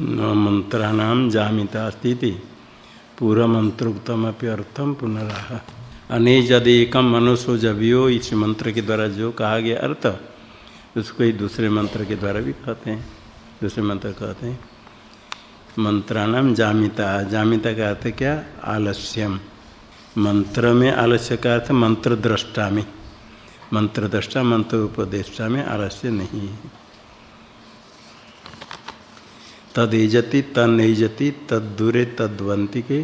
मंत्राणाम जामिता स्थिति पूर्व मंत्रोक्तम अर्थम पुनराह अनेजदेकम मनुष्य जबियो इस मंत्र के द्वारा जो कहा गया अर्थ, उसको ही दूसरे मंत्र के द्वारा भी कहते हैं। दूसरे मंत्र कहते हैं। मंत्राणाम जामिता। जामिता का अर्थ क्या? आलस्यम। मंत्र में आलस्य का अर्थ मंत्र दृष्टा में। मंत्र दृष्टा मंत्र उपदेष्टा में आलस्य नहीं है। तदेजति तनजति तदूरे तद्वंति के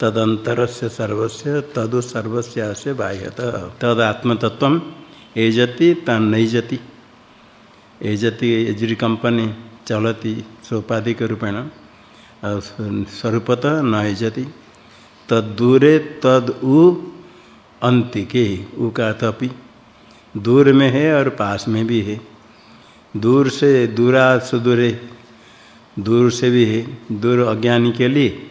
तदंतर से सर्वस्य तदु सर्वस्य से बाह्यत। तद आत्मतत्व एजति तनजति एजति एजरी कंपनी चलती सोपाधिक रूपेण स्वरूपतः न एजति तदूरे तद उ अंतिके उ का तपि दूर में है और पास में भी है। दूर से दूरा सुदूरे दूर से भी दूर अज्ञानी के लिए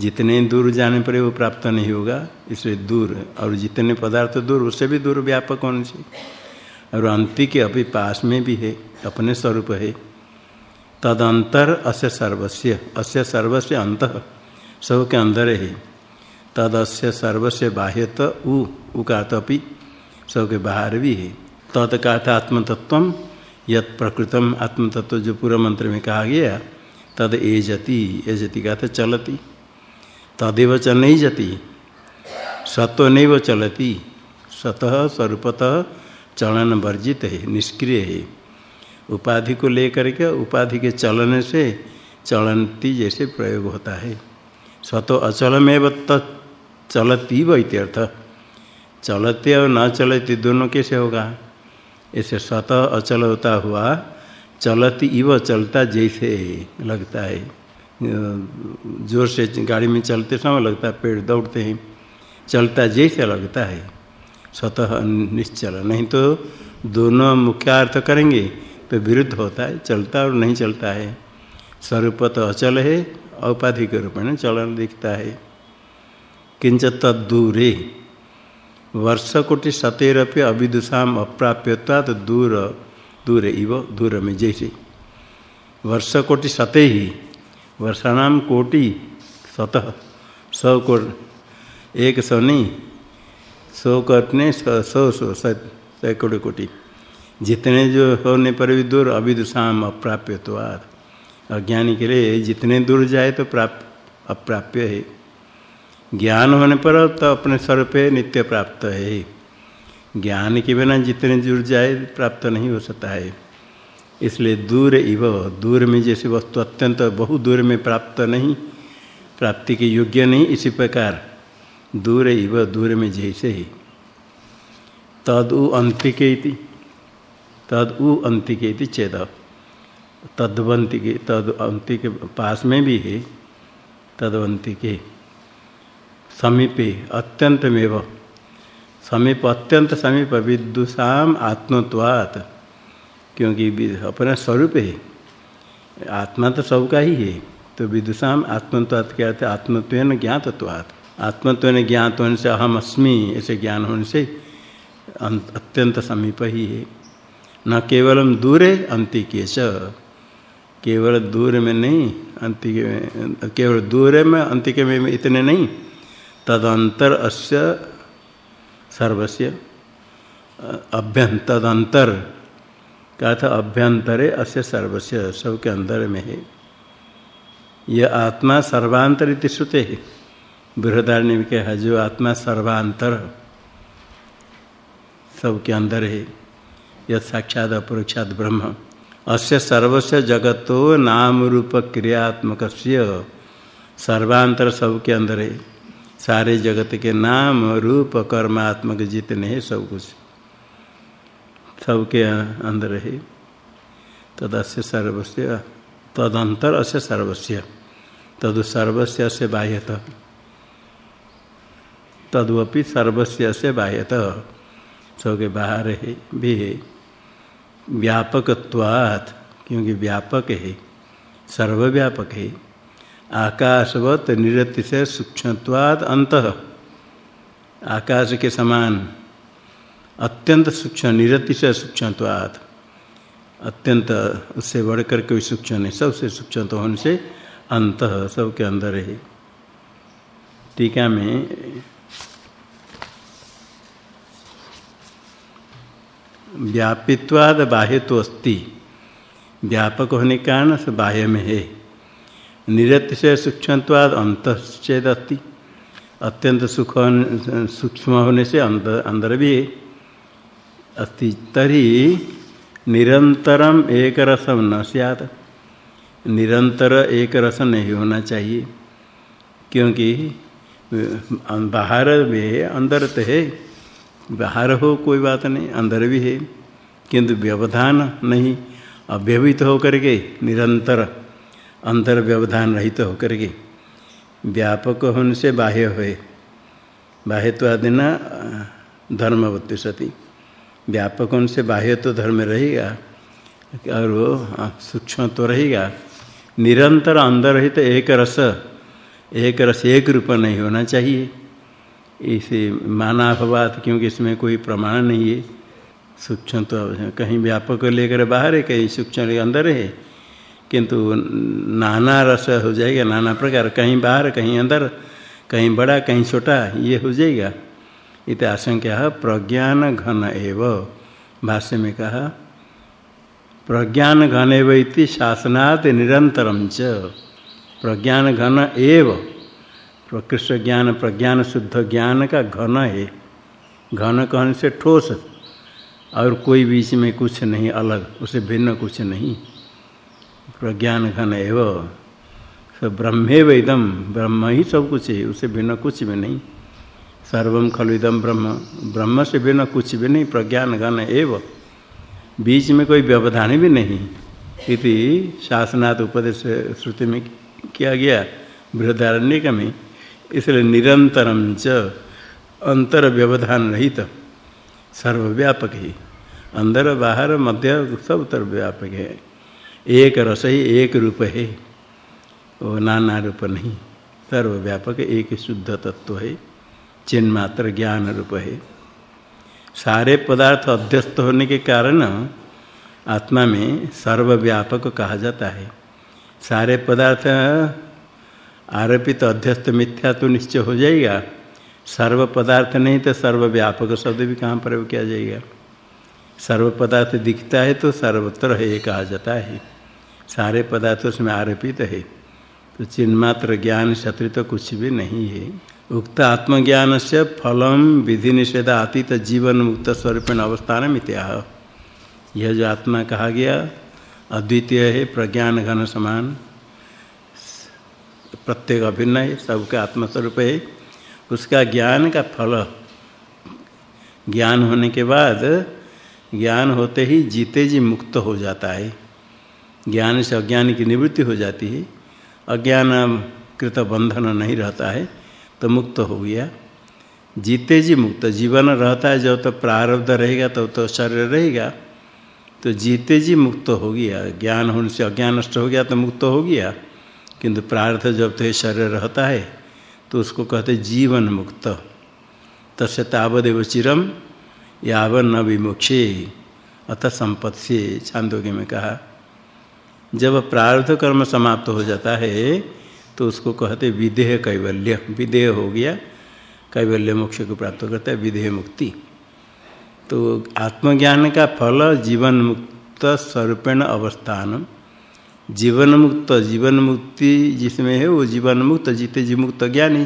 जितने दूर जाने पर वो प्राप्त नहीं होगा, इसलिए दूर और जितने पदार्थ दूर, उससे भी दूर व्यापक होने से और अंति के अभी पास में भी है, अपने स्वरूप है। तदंतर अस्य सर्वस्य अस्य सर्वस्य अंत सब के अंदर है। तद अस्य सर्वस्य बाह्यत उ उकातपि सब के बाहर भी है। तद का आत्मतत्व यत प्रकृतम आत्मतत्व जो पूर्व मंत्र में कहा गया, तद एजति एजति का तो चलती। तदेव च नहीं जति, सत्व नहीं चलती स्वतः स्वरूपतः चलन वर्जित है निष्क्रिय है। उपाधि को लेकर के, उपाधि के चलन से चलनती जैसे प्रयोग होता है। स्वतो अचलमेव चलती व इत्यर्थ। चलते और न चलती दोनों कैसे होगा? ऐसे स्वतः अचल होता हुआ, चलती इव चलता जैसे लगता है। ज़ोर से गाड़ी में चलते समय लगता है, पेड़ दौड़ते हैं, चलता जैसे लगता है। स्वतः निश्चल, नहीं तो दोनों मुख्य अर्थ करेंगे तो विरुद्ध होता है, चलता और नहीं चलता है। स्वरूप तो अचल है, औपाधिक रूप में चलन दिखता है। किंच तदूरे वर्ष कोटि सतेरपि अविदुषाम अप्राप्यत्वात् दूर दूर इव दूर में जैसे। वर्ष कोटि सते ही वर्षाणाम कोटि सतह सौ को एक सौ नहीं सौ कटने सौ सौ सैकड़ों कोटि। जितने जो होने पर भी दूर अविदुषाम अप्राप्यत्वात्। अज्ञानी के लिए जितने दूर जाए तो प्राप्त, अप्राप्य है। ज्ञान होने पर तो अपने स्वरूप नित्य प्राप्त है। ज्ञान के बिना जितने दूर जाए, प्राप्त नहीं हो सकता है। इसलिए दूर इव, दूर में जैसे वस्तु अत्यंत बहुत दूर में प्राप्त नहीं, प्राप्ति के योग्य नहीं, इसी प्रकार दूर इव, दूर में जैसे ही। तद उ अंतिके तद उ अंतिके चेद। तद्वंतिके, तद अंतिके पास में भी है, तदवंतिके। समीपे, अत्यंतमेव। समीप, अत्यंत समीप विदुषाम आत्मत्वात्। क्योंकि अपना स्वरूप है। आत्मा तो सबका ही है। तो विदुषाम आत्मत्वात् क्या कहते आत्मत्व ज्ञातत्वात्। आत्मत्व ज्ञात होने से अहम अस्मि, ऐसे ज्ञान होने से अत्यंत समीप ही है। न केवलम दूरे अंतिके च केवल दूर में नहीं, अंतिके में केवल दूर में, अंतिके में इतने नहीं। तदंतर अस्य सर्वस्य अभ्यं, तदंतर, का था अभ्यंतरे अस्य सर्वस्य, सबके अंदर में है। यह आत्मा सर्वांतर इति श्रुते है। बृहदारण्य में कहा, जो आत्मा सर्वांतर, सबके अंदर है यह साक्षात अपरोक्षात ब्रह्म, अस्य सर्वस्य जगतो नाम रूप क्रियात्मक सर्वांतर सबके अंदर है। सारे जगत के नाम रूप कर्मात्मक जितने हैं, सब कुछ। सबके अंदर है। तदस्य सर्वस्य, तदंतर अस्य सर्वस्य। तद सर्वस्य से बाह्यत। तदपि सर्वस्य से बाह्यत। सबके बाहर है, भी है। व्यापकत्वात्, क्योंकि व्यापक है। सर्वव्यापक है। आकाशवत निरतिशय सूक्ष्मत्वाद अंत आकाश के समान। अत्यंत सूक्ष्म, निरतिशय सूक्ष्मत्वाद अत्यंत उससे बढ़कर कोई सूक्ष्म नहीं, सबसे सूक्ष्म तो होने से अंत सबके अंदर है। टीका में व्यापित्वाद बाह्य तो अस्ति। व्यापक होने के कारण बाह्य में है। निरत से सूक्ष्मत्वाद अंतश्चेद अस्ति अत्यंत सुख सूक्ष्म होने से अंदर अंदर भी अस्ति। तरी निरंतरम एक रसम न सियात। निरंतर एक रस नहीं होना चाहिए, क्योंकि बाहर भी है, अंदर तो है। बाहर हो कोई बात नहीं, अंदर भी है, किंतु व्यवधान नहीं। अव्यवहित होकर के निरंतर अंतर व्यवधान रहित तो होकर के व्यापक होने से बाह्य हुए। बाह्य आदिना धर्मवत्ति सती। व्यापक होने से बाह्य तो धर्म रहेगा, और वो सूक्ष्म तो रहेगा। निरंतर अंदर रहित तो एक रस एक रस एक रूप नहीं होना चाहिए। इसे माना अपवाद, क्योंकि इसमें कोई प्रमाण नहीं है। सूक्ष्म तो कहीं व्यापक लेकर बाहर है, कहीं सूक्ष्म अंदर है। किंतु नाना रस हो जाएगा, नाना प्रकार, कहीं बाहर, कहीं अंदर, कहीं बड़ा, कहीं छोटा, ये हो जाएगा। इत आशंका प्रज्ञान घन एव। भाष्य में कहा प्रज्ञान घन एव इति शासनात् निरंतरम च। प्रज्ञान घन एव। प्रकृष्ट ज्ञान प्रज्ञान शुद्ध ज्ञान का घन है। घन कहने से ठोस, और कोई बीच में कुछ नहीं, अलग, उसे भिन्न कुछ नहीं। प्रज्ञान घन एव। सब ब्रह्मे वेदम ब्रह्म ही सब कुछ है, उसे भिन्न कुछ भी नहीं। सर्वम खलु इदम ब्रह्म ब्रह्म से भिन्न कुछ भी नहीं प्रज्ञान घन एव। बीच में कोई व्यवधान भी नहीं। इति शासनात् उपदेश, श्रुति में किया गया बृहदारण्यक में इसलिए निरंतरम च अंतर व्यवधान रहित, सर्वव्यापक ही। अंदर बाहर मध्य सब तरफ़ व्यापक है। एक रस ही, एक रूप है वो नाना रूप नहीं। सर्वव्यापक एक शुद्ध तत्व है चिन्ह मात्र ज्ञान रूप है। सारे पदार्थ अध्यस्त होने के कारण आत्मा में सर्वव्यापक कहा जाता है। सारे पदार्थ आरोपित अध्यस्त मिथ्या तो निश्चय हो जाएगा। सर्व पदार्थ नहीं तो सर्वव्यापक शब्द भी कहाँ प्रयोग किया जाएगा? सर्व पदार्थ दिखता है तो सर्वत्र है ये कहा जाता है। सारे पदार्थ उसमें आरोपित है। तो चिन्मात्र ज्ञान शत्रु तो कुछ भी नहीं है। उक्त आत्मज्ञान से फलम विधि निषेध अतीत जीवन मुक्त स्वरूपेण अवस्थान मित्या यह जो आत्मा कहा गया, अद्वितीय है, प्रज्ञान घन समान। प्रत्येक अभिन्न है, सबका आत्मस्वरूप है। उसका ज्ञान का फल। ज्ञान होने के बाद ज्ञान होते ही जीते जी मुक्त हो जाता है। ज्ञान से अज्ञान की निवृत्ति हो जाती है। अज्ञान कृत बंधन नहीं रहता है तो मुक्त हो गया। जीते जी मुक्त जीवन रहता है जब तो प्रारब्ध रहेगा तब तो, शरीर रहेगा। तो जीते जी मुक्त हो गया। ज्ञान होने से अज्ञान नष्ट हो गया तो मुक्त हो गया। किंतु प्रार्थ जब तो शरीर रहता है तो उसको कहते जीवन मुक्त। तस्य तावदेव चिरम यावन विमुक्षे अथ संपत्ति छांदोग्य में कहा। जब प्रार्थ कर्म समाप्त हो जाता है तो उसको कहते विदेह कैवल्य। विदेह हो गया, कैवल्य मोक्ष को प्राप्त करता है, विदेह मुक्ति। तो आत्मज्ञान का फल जीवन मुक्त स्वरूपेण अवस्थान जीवन मुक्त जीवन मुक्ति जिसमें है, वो जीवन मुक्त जीते जी मुक्त ज्ञानी,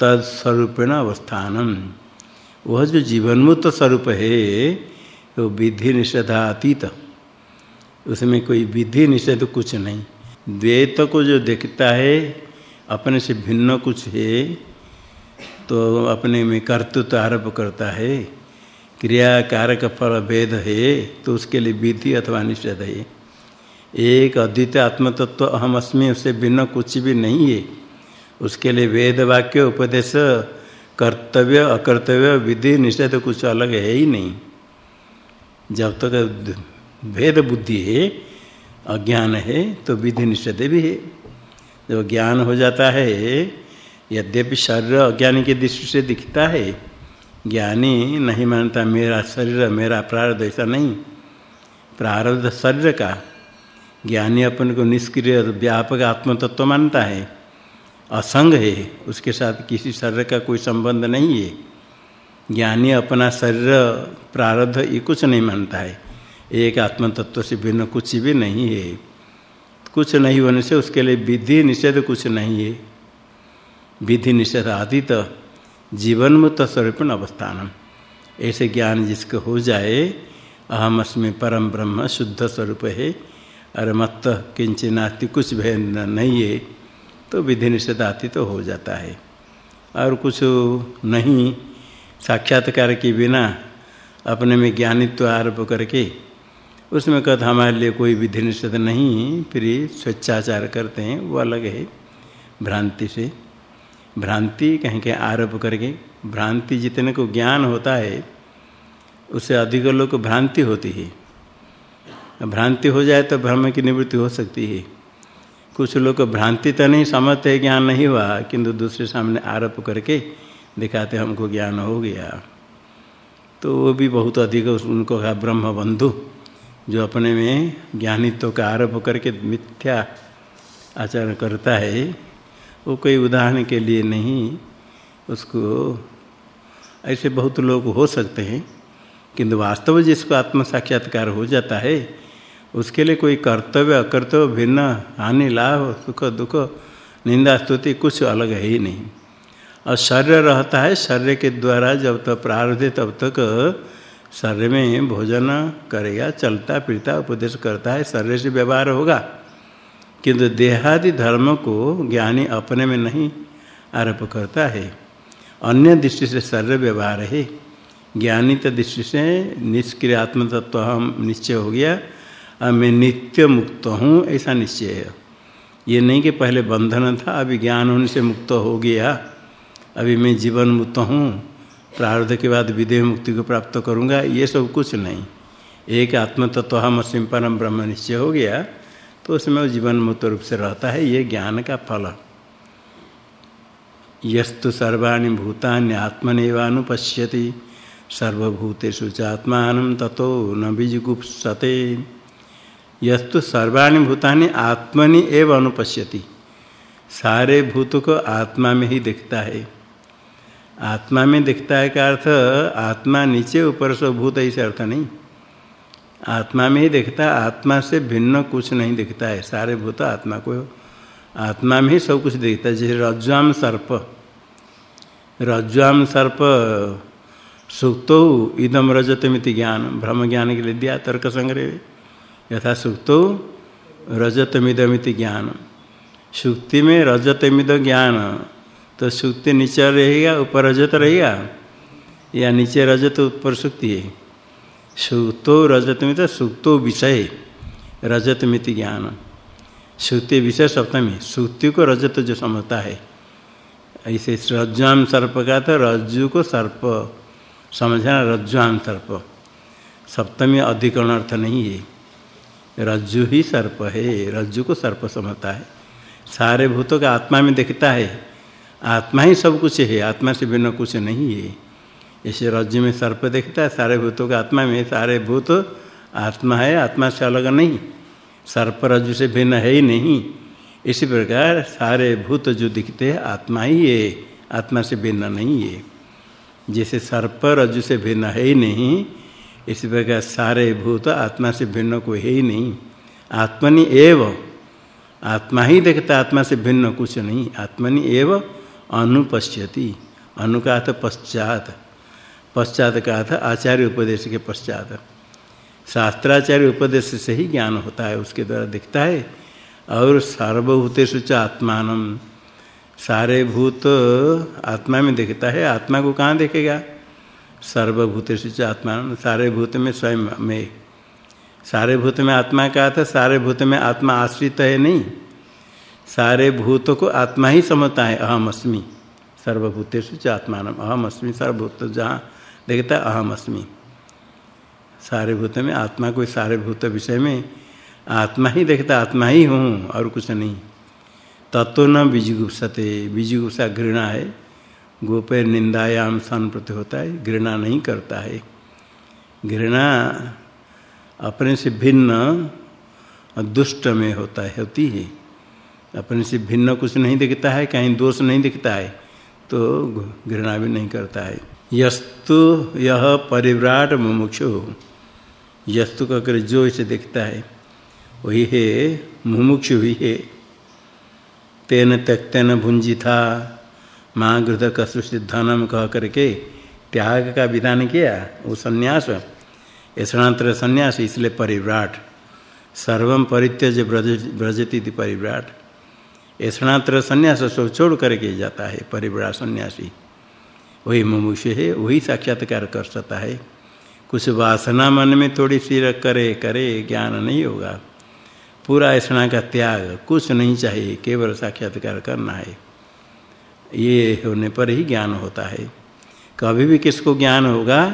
तत्स्वरूपेण अवस्थानम। वह जो जीवन मुक्त स्वरूप है, वो विधि निषेधातीत उसमें कोई विधि निषेध कुछ नहीं। द्वैत को जो देखता है, अपने से भिन्न कुछ है तो अपने में कर्तृत्व आरोप करता है। क्रिया कारक फल भेद है तो उसके लिए विधि अथवा निषेध है। एक अद्वितीय आत्मतत्व अहम अस्मि उससे भिन्न कुछ भी नहीं है। उसके लिए वेद वाक्य, उपदेश कर्तव्य, अकर्तव्य, विधि निषेध कुछ अलग है ही नहीं। जब तक तो भेद बुद्धि है, अज्ञान है तो विधि निषेध भी है। जब ज्ञान हो जाता है, यद्यपि शरीर अज्ञानी की दृष्टि से दिखता है, ज्ञानी नहीं मानता मेरा शरीर, मेरा प्रारब्ध, ऐसा नहीं। प्रारब्ध शरीर का, ज्ञानी अपन को निष्क्रिय, व्यापक आत्म तत्व मानता है। असंग है, उसके साथ किसी शरीर का कोई संबंध नहीं है। ज्ञानी अपना शरीर प्रारब्ध ये कुछ नहीं मानता है। एक आत्म तत्व से भिन्न कुछ भी नहीं है। कुछ नहीं होने से उसके लिए विधि निषेध कुछ नहीं है। विधि निषेध आदित जीवन मुक्त स्वरूप अवस्थान ऐसे ज्ञान जिसको हो जाए, अहम अस्मि परम ब्रह्म शुद्ध स्वरूप है। और मत किंचनाति कुछ भेद नहीं है। तो विधि निषेध आती तो हो जाता है। और कुछ नहीं, साक्षात्कार के बिना अपने में ज्ञानित्व आरोप करके उसमें कहता हमारे लिए कोई विधि निषेध नहीं फिर स्वेच्छाचार करते हैं, वो अलग है। भ्रांति से, भ्रांति कहीं कहीं आरोप करके, भ्रांति जितने को ज्ञान होता है, उससे अधिक लोग को भ्रांति होती है। भ्रांति हो जाए तो भ्रम की निवृत्ति हो सकती है। कुछ लोग भ्रांति तो नहीं समझते ज्ञान नहीं हुआ, किंतु दूसरे सामने आरोप करके दिखाते हमको ज्ञान हो गया। तो वो भी बहुत अधिक उनको कहा ब्रह्म बंधु जो अपने में ज्ञानित्व का आरोप करके मिथ्या आचरण करता है, वो कोई उदाहरण के लिए नहीं, उसको ऐसे बहुत लोग हो सकते हैं, किंतु वास्तव जिसको आत्म साक्षात्कार हो जाता है उसके लिए कोई कर्तव्य, अकर्तव्य, भिन्न, हानि, लाभ, सुख, दुख, निंदा, स्तुति, कुछ अलग है ही नहीं। और शरीर रहता है, शरीर के द्वारा जब तक प्रारब्ध तब तक शरीर में भोजन करेगा, चलता, फिरता, उपदेश करता है, शरीर से व्यवहार होगा। किंतु देहादि धर्म को ज्ञानी अपने में नहीं आरोप करता है। अन्य दृष्टि से शरीर व्यवहार है। ज्ञानी तो दृष्टि से निष्क्रिय आत्म तत्व हम निश्चय हो गया। और मैं नित्य मुक्त हूँ, ऐसा निश्चय है। ये नहीं कि पहले बंधन था, अभी ज्ञान होने से मुक्त हो गया। अभी मैं जीवन मुक्त हूँ, प्रारब्ध के बाद विदेह मुक्ति को प्राप्त करूँगा, ये सब कुछ नहीं। एक आत्म तत्व हम असीम परम ब्रह्म निश्चय हो गया तो उसमें वो जीवन मुक्त रूप से रहता है, ये ज्ञान का फल। यस्तु सर्वाणि भूतानि आत्मनेवानुपश्यति सर्वभूतेषु चात्मानं ततो न बीजगुप्सते यस्तु सर्वाणि भूतानि आत्मनि एव अनुपश्यति। सारे भूत को आत्मा में ही दिखता है। आत्मा में दिखता है का अर्थ, आत्मा नीचे ऊपर से भूत ऐसे अर्थ नहीं। आत्मा में ही दिखता है आत्मा से भिन्न कुछ नहीं दिखता है। सारे भूत आत्मा को आत्मा में ही सब कुछ दिखता है, जैसे रज्ज्वाम सर्प। रज्ज्वाम सर्प सुक्तो इदम रजतमिति ज्ञान, ब्रह्म ज्ञान के लिए दिया, तर्क संग्रह। यथा सुक्तो रजतमिदमिति ज्ञान। सुक्ति में रजतमिद ज्ञान। तो सुक्ति नीचे रहेगा, ऊपर रजत रहेगा? या नीचे रजत, ऊपर सुक्ति है? सुक्तो रजतमित सुक्तो विषय। रजतमिति ज्ञान। सुक्ति विषय सप्तमी। सुक्ति को रजत जो समझता है। ऐसे रज्जुआम सर्प का तो रज्जु को सर्प। समझना रज्जुआम सर्प। सप्तमी अधिकरण अर्थ नहीं है। रज्जु ही सर्प है, रज्जु को सर्प समझता है। सारे भूतों का आत्मा में दिखता है। आत्मा ही सब कुछ है, आत्मा से बिना कुछ नहीं है। ऐसे रज्जु में सर्प देखता है, सारे भूतों का आत्मा में, सारे भूत आत्मा है, आत्मा से अलग नहीं। सर्प रज्जु से भिन्न है ही नहीं। इसी प्रकार सारे भूत जो दिखते हैं, आत्मा ही है, आत्मा से भिन्न नहीं है। जैसे सर्प रज्जु से भिन्न है ही नहीं इसी प्रकार सारे भूत आत्मा से भिन्न कोई है ही नहीं। आत्मनि एव। आत्मा ही देखता आत्मा से भिन्न कुछ नहीं। आत्मनि एव अनुपश्यति। अनुकात पश्चात। पश्चात कहा था आचार्य उपदेश के पश्चात। शास्त्राचार्य उपदेश से ही ज्ञान होता है, उसके द्वारा दिखता है। और सर्वभूतेषु च आत्मान सारे भूत आत्मा में दिखता है, आत्मा को कहाँ देखेगा? सर्वभूतेषु च आत्मान सारे भूत में स्वयं में। सारे भूत में आत्मा का था सारे भूत में आत्मा आश्रित है नहीं। सारे भूत को आत्मा ही समझता है, अहम अस्मि। सर्वभूतेषु च आत्मान अहम अस्मि। सर्वभूत जहाँ देखता है, अहम अस्मि। सारे भूत में आत्मा, कोई सारे भूत विषय में आत्मा ही देखता आत्मा ही हूँ और कुछ नहीं। तत्व न बीजगुप्सते बीजगुप्सा घृणा है। गोपे निंदायाम सन प्रति होता है, घृणा नहीं करता है। घृणा अपने से भिन्न दुष्ट में होता है, होती है। अपने से भिन्न कुछ नहीं दिखता है, कहीं दोष नहीं दिखता है तो घृणा भी नहीं करता है। यस्तु यह परिव्राट मुमुक्षु। यस्तु का कर जो इसे दिखता है, वही है, मुमुक्षु भी है। तेन त्यक्तेन भुंजी था माँ गृध कसुषि धनम कह करके त्याग का विधान किया, वो संन्यास ऐसांतर संन्यास, इसलिए परिव्राट। सर्वम परित्यज ब्रजती थी परिव्राट। ऐसांतर संन्यास सब छोड़ करके जाता है, परिव्राट सन्यासी। वही मुमुक्ष है, वही साक्षात्कार कर सकता है। कुछ वासना मन में थोड़ी सी रख करे करे, ज्ञान नहीं होगा। पूरा ऐसा का त्याग कुछ नहीं चाहिए, केवल साक्षात्कार करना है। ये होने पर ही ज्ञान होता है। कभी भी किसको ज्ञान होगा,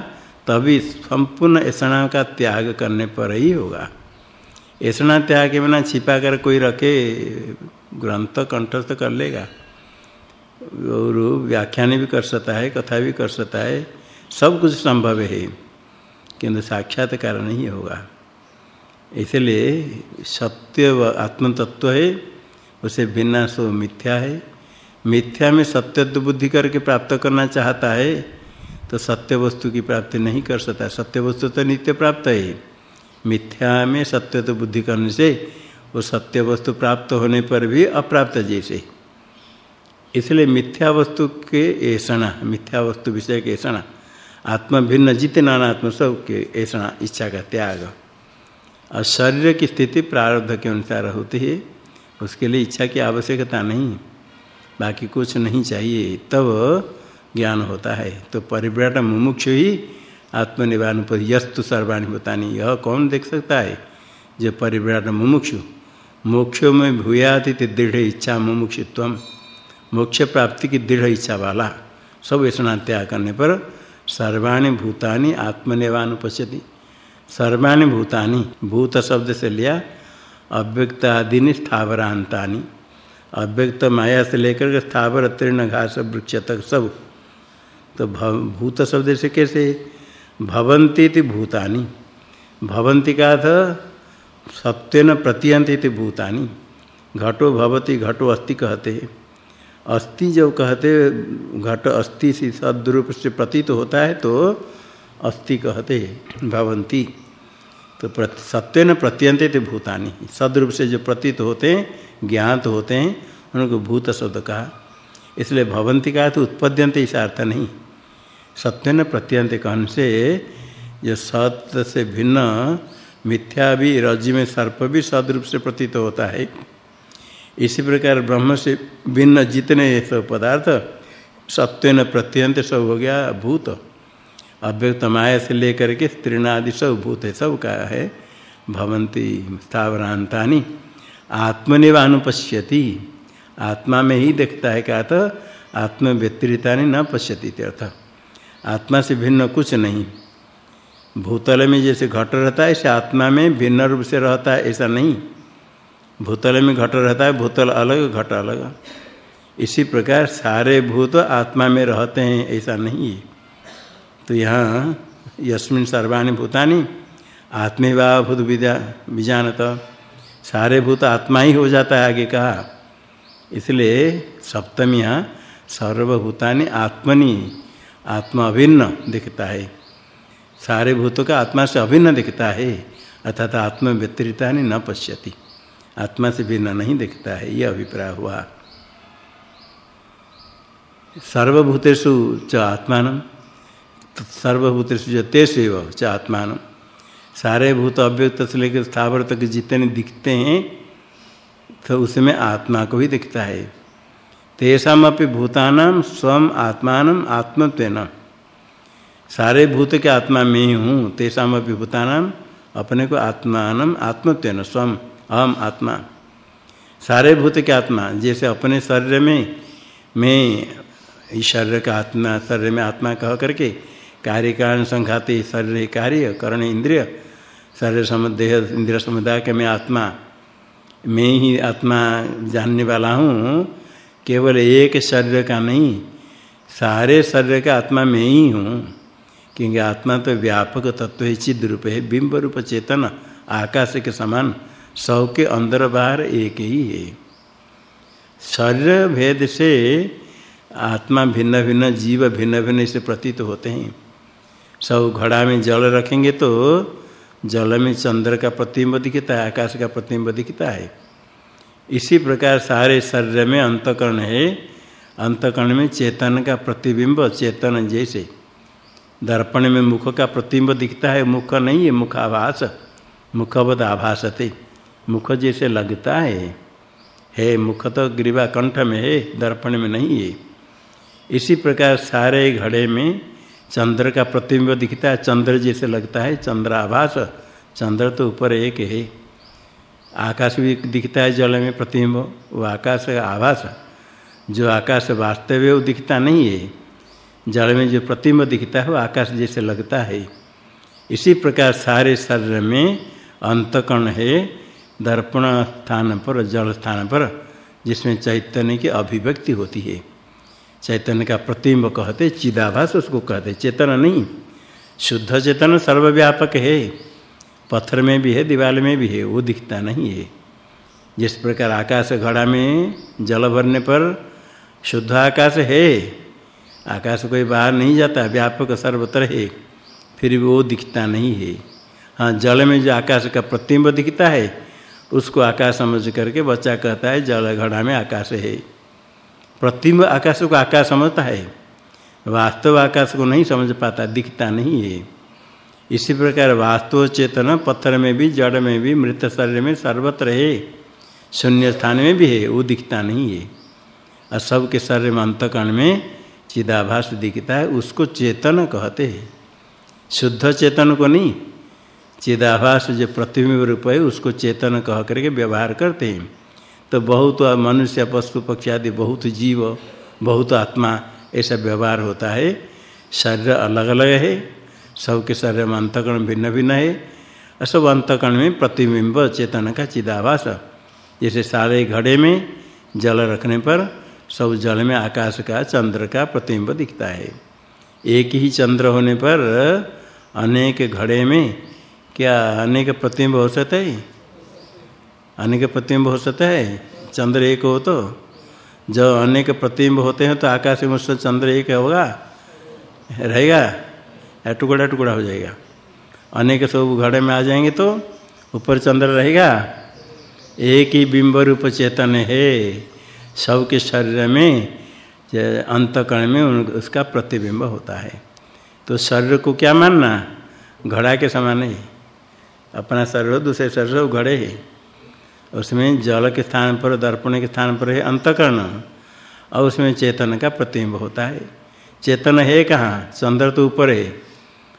तभी संपूर्ण ऐसा का त्याग करने पर ही होगा। ऐसा त्याग के बिना छिपा कर कोई रखे, ग्रंथ कंठस्थ कर लेगा। और व्याख्यान भी कर सकता है, कथा भी कर सकता है, सब कुछ संभव है, किंतु साक्षात्कार नहीं होगा। इसलिए सत्य व आत्म तत्व है, उसे बिना सो मिथ्या है। मिथ्या में सत्य बुद्धि करके प्राप्त करना चाहता है तो सत्य वस्तु की प्राप्ति नहीं कर सकता। सत्य वस्तु तो नित्य प्राप्त है। मिथ्या में सत्य तो बुद्धि करने से, वो सत्य वस्तु प्राप्त होने पर भी अप्राप्त जैसे। इसलिए मिथ्या वस्तु के ऐसा मिथ्या वस्तु विषय के ऐसा आत्मा भिन्न जित नानात्म सब के ऐसा इच्छा का त्याग। और शरीर की स्थिति प्रारब्ध के अनुसार होती है, उसके लिए इच्छा की आवश्यकता नहीं बाकी कुछ नहीं चाहिए। तब ज्ञान होता है। तो परिव्राट मुमुक्ष ही आत्मनिर्वाण पर यस्तु सर्वाणी बतानी यह कौन देख सकता है? जो परिव्रट मुमुक्षु। मोक्ष में भूयाति दृढ़ इच्छा मुमुक्षुत्व। मोक्ष प्राप्ति की दृढ़ इच्छा वाला। सब ऐसा त्याग करने पर सर्वाणी भूतानि आत्मनिर्वाण पश्यति। सर्वाणी भूतानि, भूत शब्द से लिया अव्यक्त आदि स्थावरांतानि अव्यक्त माया से लेकर के स्थावर तीर्ण घास वृक्ष तक सब। तो भूत शब्द से कैसे? भवंती थी भूतानि। भवंती का अर्थ, सत्यन प्रतीयंती भूतानि। घटो भवती, घटो अस्ति कहते। अस्थि जब कहते, घट अस्थि से सद्रूप से प्रतीत होता है तो अस्थि कहते, भवंती। तो सत्य न प्रत्यंत थे भूतानि। सद्रूप से जो प्रतीत होते हैं, ज्ञात होते हैं, उनको भूत शब्द कहा। इसलिए भवंती का तो उत्पद्यंत ऐसा अर्थ नहीं। सत्य न प्रत्यंत कहन से जो सत्य से भिन्न, मिथ्या भी रज में सर्प भी सदरूप से प्रतीत होता है। इसी प्रकार ब्रह्म से भिन्न जितने सब पदार्थ सत्य न प्रत्यंत सब हो गया भूत। अव्यक्त माया से लेकर के स्त्रीणादि सब भूत है, सब का है। भवंती स्थावरांतानि, आत्मनिवानुपश्यति। आत्मा में ही देखता है क्या तो आत्म व्यतिरिता न पश्यति अर्थ। आत्मा से भिन्न कुछ नहीं। भूतल में जैसे घट रहता है, ऐसे आत्मा में भिन्न रूप से रहता है, ऐसा नहीं। भूतल में घट रहता है, भूतल अलग, घट अलग। इसी प्रकार सारे भूत आत्मा में रहते हैं, ऐसा नहीं है। तो यहाँ यस्मिन सर्वाणी भूतानि, आत्मेवा भूत विद्या विजानत। सारे भूत आत्मा ही हो जाता है आगे कहा। इसलिए सप्तमी यहाँ सर्वभूतानि आत्मनि, आत्मा अभिन्न दिखता है। सारे भूतों का आत्मा से अभिन्न दिखता है, अर्थात आत्म व्यतिरिता न पश्यति। आत्मा से भिन्न नहीं दिखता है यह अभिप्राय हुआ। सर्वभूतेषु च आत्मान सर्वभूतेषु च तेषु च आत्मान। सारे भूत अव्यक्त से लेकर स्थावर तक जितने दिखते हैं तो उसमें आत्मा को ही दिखता है। तेषामपि भूतानाम स्वम आत्मान आत्मत्वेन। सारे भूत के आत्मा में ही हूँ, तेषामपि भूतानाम अपने को आत्मान आत्मत्वेन स्वम अहम आत्मा। सारे भूत के आत्मा, जैसे अपने शरीर में, मैं इस शरीर का आत्मा, शरीर में आत्मा कह करके कार्य कारण संघाते शरीर कार्य, करण इंद्रिय। शरीर समुदेह इंद्रिय समुदाय के मैं आत्मा। मैं ही आत्मा जानने वाला हूँ, केवल एक शरीर का नहीं, सारे शरीर का आत्मा मैं ही हूँ, क्योंकि आत्मा तो व्यापक तत्व है चिद रूप है, बिंब रूप चेतन, आकाश के समान सब के अंदर बाहर एक ही है। शरीर भेद से आत्मा भिन्न भिन्न जीव भिन्न भिन्न से प्रतीत होते हैं। सब घड़ा में जल रखेंगे तो जल में चंद्र का प्रतिबिंब दिखता है, आकाश का प्रतिबिंब दिखता है। इसी प्रकार सारे शरीर में अंतकरण है। अंतकरण में चेतन का प्रतिबिंब, चेतन जैसे। दर्पण में मुख का प्रतिबिंब दिखता है। मुख नहीं है मुखाभास मुखवद आभासते मुख जैसे लगता है। हे, मुख तो ग्रीवा कंठ में है, दर्पण में नहीं है। इसी प्रकार सारे घड़े में चंद्र का प्रतिबिंब दिखता है, चंद्र जैसे लगता है चंद्राभास चंद्र तो ऊपर एक है। आकाश भी दिखता है जल में प्रतिबिंब, वो आकाश का आभास जो आकाश वास्तव है, वो दिखता नहीं है। जल में जो प्रतिबिंब दिखता है, वो आकाश जैसे लगता है। इसी प्रकार सारे शरीर में अंतकण है, दर्पण स्थान पर, जल स्थान पर, जिसमें चैतन्य की अभिव्यक्ति होती है। चैतन्य का प्रतिबिंब कहते, चिदाभास उसको कहते, चेतन नहीं, शुद्ध चेतन सर्वव्यापक है, पत्थर में भी है दीवार में भी है, वो दिखता नहीं है। जिस प्रकार आकाश घड़ा में जल भरने पर शुद्ध आकाश है, आकाश कोई बाहर नहीं जाता, व्यापक सर्वत्र है, फिर भी वो दिखता नहीं है। हाँ जल में जो आकाश का प्रतिबिंब दिखता है, उसको आकाश समझ करके बच्चा कहता है, जल घड़ा में आकाश है। प्रतिबिंब आकाश को आकाश समझता है। वास्तव आकाश को नहीं समझ पाता, दिखता नहीं है। इसी प्रकार वास्तव चेतन पत्थर में भी, जड़ में भी, मृत शरीर में सर्वत्र है। शून्य स्थान में भी है, वो दिखता नहीं है। और सबके शरीर में अंतकण में चिदाभास दिखता है, उसको चेतन कहते हैं। शुद्ध चेतन को नहीं, चिदाभास जो प्रतिबिंब रूप है, उसको चेतन कह करके व्यवहार करते हैं। तो बहुत मनुष्य, पशु पक्षी आदि बहुत जीव, बहुत आत्मा ऐसा व्यवहार होता है। शरीर अलग अलग है, सबके शरीर में अंतकरण भिन्न भिन्न है, और सब अंतकरण में प्रतिबिंब, चेतन का चिदाभास। जैसे सारे घड़े में जल रखने पर सब जल में आकाश का, चंद्र का प्रतिबिंब दिखता है। एक ही चंद्र होने पर अनेक घड़े में क्या अनेक प्रतिबिंब हो सकते हैं? अनेक प्रतिबिंब हो सकता है। चंद्र एक हो तो। जब अनेक प्रतिबिंब होते हैं तो आकाश में उससे चंद्र एक होगा, रहेगा टुकड़ा टुकड़ा हो जाएगा। अनेक सब घड़े में आ जाएँगे तो ऊपर चंद्र रहेगा। एक ही बिंब रूप चेतन है। सबके शरीर में अंतकर्ण में उसका प्रतिबिंब होता है। तो शरीर को क्या मानना? घड़ा के समान है। अपना शरीर दूसरे शरीर घड़े है। उसमें जल के स्थान पर, दर्पण के स्थान पर है अंतकरण। और उसमें चेतन का प्रतिबिंब होता है। चेतन है कहाँ? चंद्र तो ऊपर है।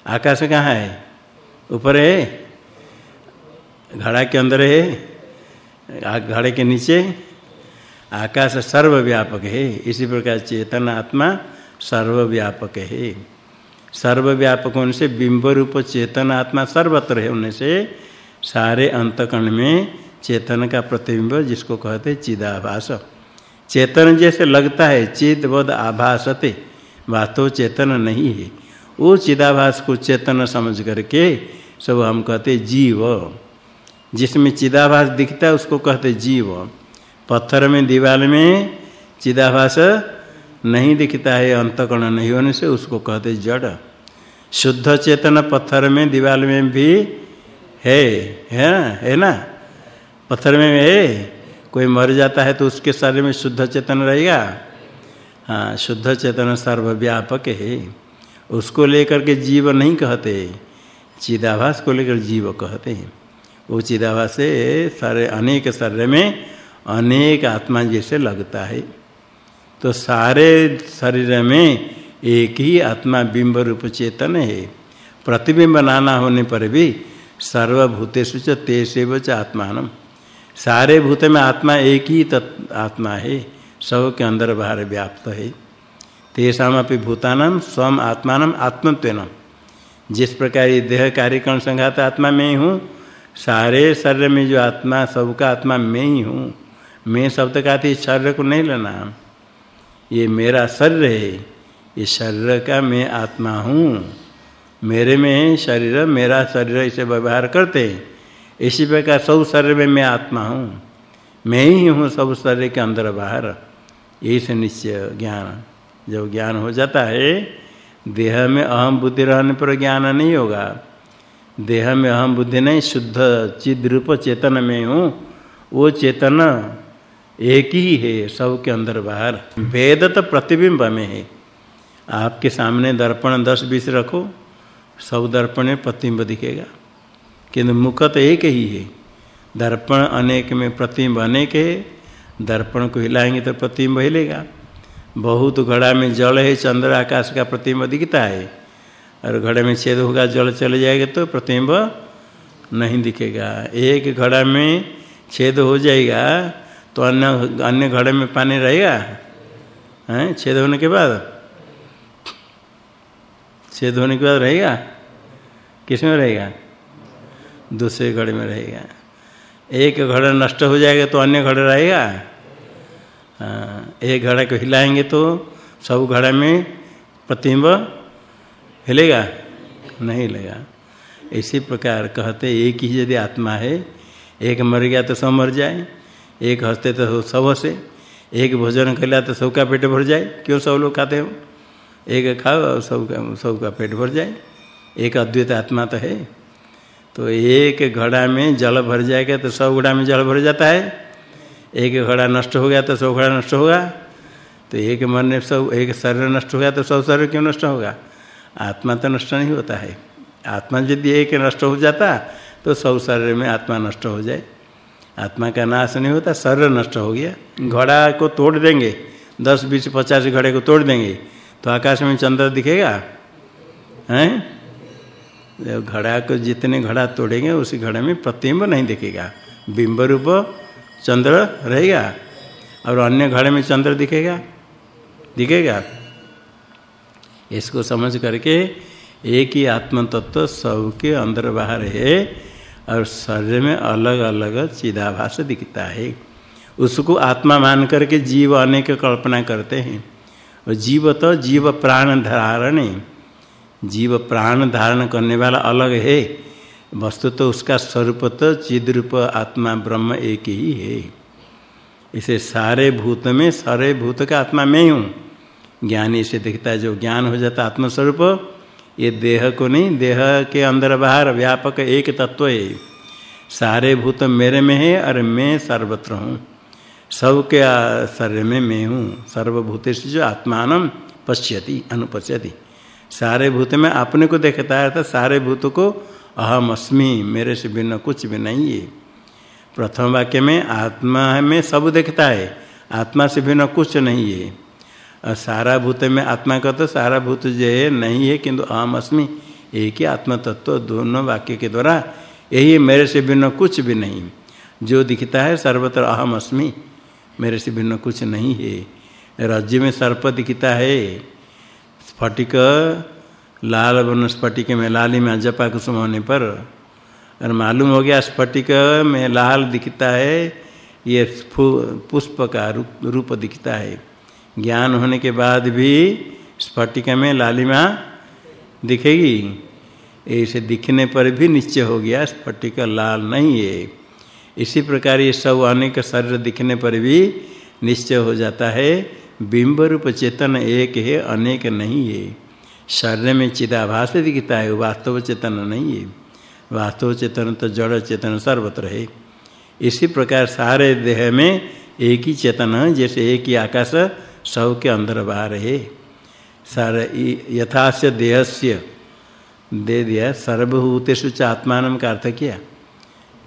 आकाश कहाँ है? ऊपर है। घड़ा के अंदर है। घड़े के नीचे। आकाश सर्वव्यापक है। इसी प्रकार चेतन आत्मा सर्वव्यापक है। सर्वव्यापक होने से बिंब रूप चेतन आत्मा सर्वत्र है। होने से सारे अंतकण में चेतन का प्रतिबिंब, जिसको कहते चिदाभास। चेतन जैसे लगता है चिदवद आभासते, वास्तव चेतन नहीं है। वो चिदाभास को चेतन समझ करके सब हम कहते जीव। जिसमें चिदाभास दिखता है, उसको कहते जीव। पत्थर में, दीवार में चिदाभास नहीं दिखता है अंतकण नहीं होने से उसको कहते जड़। शुद्ध चेतन पत्थर में, दीवार में भी है है ना है ना? पत्थर में है। कोई मर जाता है तो उसके शरीर में शुद्ध चेतन रहेगा। हाँ शुद्ध चेतन सर्वव्यापक है। उसको लेकर के जीव नहीं कहते। चिदाभास को लेकर जीव कहते हैं। वो चिदाभास से सारे अनेक शरीर में अनेक आत्मा जैसे लगता है। तो सारे शरीर में एक ही आत्मा बिंब रूप चेतन है। प्रतिबिंब नाना होने पर भी सर्वभूतेषु च तेसेव च आत्मानम। सारे भूत में आत्मा एक ही तत् आत्मा है, सब के अंदर बाहर व्याप्त है। तेषामपि भूतानाम स्वम आत्मानम आत्मत्वेन। जिस प्रकार ये देह कार्यक्रम संघात आत्मा में ही हूँ, सारे शरीर में जो आत्मा, सबका आत्मा मैं ही हूँ। मैं शब्द का थी शरीर को नहीं लेना। ये मेरा शरीर है, ये शरीर का मैं आत्मा हूँ। मेरे में शरीर, मेरा शरीर इसे व्यवहार करते। हैं इसी प्रकार सब शरीर में मैं आत्मा हूँ। मैं ही हूँ सब शरीर के अंदर बाहर। यही से निश्चय ज्ञान। जब ज्ञान हो जाता है, देह में अहम बुद्धि रहने पर ज्ञान नहीं होगा। देह में अहम बुद्धि नहीं, शुद्ध चिद रूप चेतन में हूँ। वो चेतन एक ही है, सब के अंदर बाहर। वेद तो प्रतिबिंब में है। आपके सामने दर्पण दस बीस रखो, सब दर्पण में प्रतिबिंब दिखेगा। किंतु मुख तो एक ही है। दर्पण अनेक में प्रतिबिंब अनेक है। दर्पण को हिलाएँगे तो प्रतिम्ब हिलेगा। बहुत घड़ा में जल है, चंद्र आकाश का प्रतिबिंब दिखता है। और घड़े में छेद होगा, जल चले जाएगा तो प्रतिम्ब नहीं दिखेगा। एक घड़ा में छेद हो जाएगा तो अन्य अन्य घड़े में पानी रहेगा? हैं? छेद होने के बाद? छेद होने के बाद रहेगा? किसमें रहेगा? दूसरे घड़े में रहेगा। एक घड़ा नष्ट हो जाएगा तो अन्य घड़ा रहेगा? हाँ एक घड़ा को हिलाएँगे तो सब घड़ा में प्रतिबिंब हिलेगा? नहीं हिलेगा। इसी प्रकार कहते, एक ही यदि आत्मा है, एक मर गया तो सब मर जाए, एक हँसते तो सब हंसे, एक भोजन कर लिया तो सबका पेट भर जाए, क्यों सब लोग खाते हो? एक खाओ और सबका सबका पेट भर जाए। एक अद्वैत आत्मा तो है। तो एक घड़ा में जल भर जाएगा तो सब घड़ा में जल भर जाता है। एक घड़ा नष्ट हो गया तो सब घड़ा नष्ट होगा। तो एक मन में सब, एक शरीर नष्ट हो गया तो सब शरीर क्यों नष्ट होगा? आत्मा तो नष्ट नहीं होता है। आत्मा यदि एक नष्ट हो जाता तो सब शरीर में आत्मा नष्ट हो जाए। आत्मा का नाश नहीं होता, शरीर नष्ट हो गया। घड़ा को तोड़ देंगे, दस, बीस, पचास घड़े को तोड़ देंगे तो आकाश में चंद्र दिखेगा? हैं? घड़ा को जितने घड़ा तोड़ेंगे, उसी घड़े में प्रतिबिंब नहीं दिखेगा। बिंब रूप चंद्र रहेगा। और अन्य घड़े में चंद्र दिखेगा? दिखेगा। इसको समझ करके एक ही आत्म तत्व सबके अंदर बाहर है और शरीर में अलग-अलग चिदाभास दिखता है। उसको आत्मा मान करके जीव अनेक कल्पना करते हैं। और जीव तो जीव प्राण धारण जीव प्राण धारण करने वाला अलग है। वस्तु तो उसका स्वरूप तो चिद रूप आत्मा, ब्रह्म एक ही है। इसे सारे भूत में, सारे भूत का आत्मा मैं हूँ। ज्ञानी इसे दिखता है, जो ज्ञान हो जाता आत्म स्वरूप ये देह को नहीं, देह के अंदर बाहर व्यापक एक तत्व है। सारे भूत मेरे में है और मैं सर्वत्र हूँ। सब के शरीर में मैं हूँ। सर्वभूतेषु जो आत्मान पश्यति, अनुपश्यति। सारे भूत, में अपने को देखता है तो सारे भूत को, अहम अस्मि, मेरे से भिन्न कुछ भी नहीं है। प्रथम वाक्य में, आत्मा में सब देखता है, आत्मा से भिन्न कुछ नहीं है। और सारा भूत, में आत्मा का तो सारा भूत जो है, नहीं है, किंतु अहम अस्मि, एक ही आत्मा तत्व दोनों वाक्य के द्वारा, यही मेरे से भिन्न कुछ भी नहीं। जो दिखता है, सर्वत्र अहम अस्मि, मेरे से भिन्न कुछ नहीं है। राज्य में सर्प दिखता है स्फटिक लाल वर्ण स्फटिक में लाली में जपा कुसुम होने पर और मालूम हो गया स्फटिक में लाल दिखता है ये पुष्प का रूप, दिखता है। ज्ञान होने के बाद भी स्फटिक में लालिमा दिखेगी। ऐसे दिखने पर भी निश्चय हो गया स्फटिक लाल नहीं है। इसी प्रकार ये सब अनेक शरीर दिखने पर भी निश्चय हो जाता है। बिंब रूप चेतन एक है, अनेक नहीं है। शरीर में चिदाभास दिखता है, वास्तव चेतन नहीं है। वास्तव चेतन तो जड़ चेतन सर्वत्र है। इसी प्रकार सारे देह में एक ही चेतन है, जैसे एक ही आकाश सब के अंदर बाहर है। सारे यथास्य देहस्य। दे दिया, सर्वभूतेषु च आत्मानं का अर्थ किया।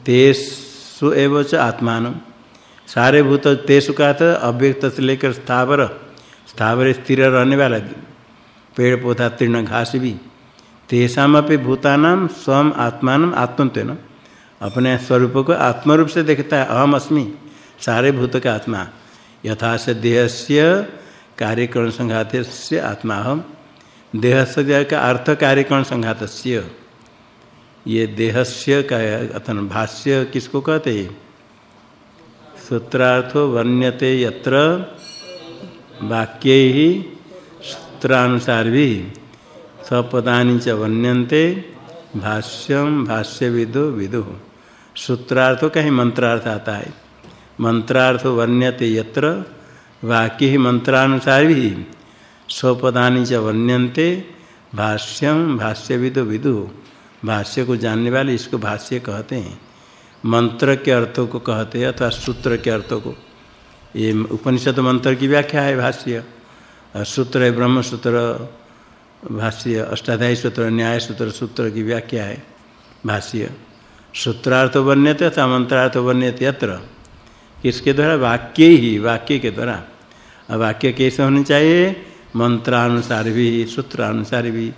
तेषु एव च आत्मानं। सारे भूत तेषु का अर्थ अव्यक्त से लेकर स्थावर स्थावर स्थिर रहने वाला पेड़ पौधा तृण घास भी तेषामपि भूतानां स्वम आत्मानं आत्मत्वेन अपने स्वरूप को आत्म रूप से देखता है, अहम अस्मि, सारे भूत का आत्मा। यथा से कार्यकरण संघातस्य आत्मा हम देह से का अर्थ कार्यकरण संघातस्य। ये देहस्य का अथन भाष्य किसको कहते हैं? सूत्रार्थो वर्ण्यते यत्र वाक्य ही सूत्रानुसार भी सपदानी च वन्यन्ते भाष्यम भाष्य विदो विदु। सूत्रार्थ कहीं मंत्रार्थ आता है मंत्रार्थ वर्ण्यते यत्र वाक्य ही मंत्रानुसार भी स्वपदानी च वर्ण्यन्ते भाष्यम भाष्य विदो विदु। भाष्य को जानने वाले इसको भाष्य कहते हैं। मंत्र के अर्थों को कहते हैं अथवा सूत्र के अर्थों को। ये उपनिषद मंत्र की व्याख्या है भाष्य। सूत्र है ब्रह्म सूत्र भाष्य अष्टाध्यायी सूत्र, न्याय सूत्र सूत्र की व्याख्या है भाष्य। सूत्रार्थ वर्ण्यते अथवा मंत्रार्थ वर्ण्यते यत्र। किसके द्वारा? वाक्य ही, वाक्य के द्वारा। अब वाक्य कैसे होने चाहिए? मंत्रानुसार भी, सूत्रानुसार भी।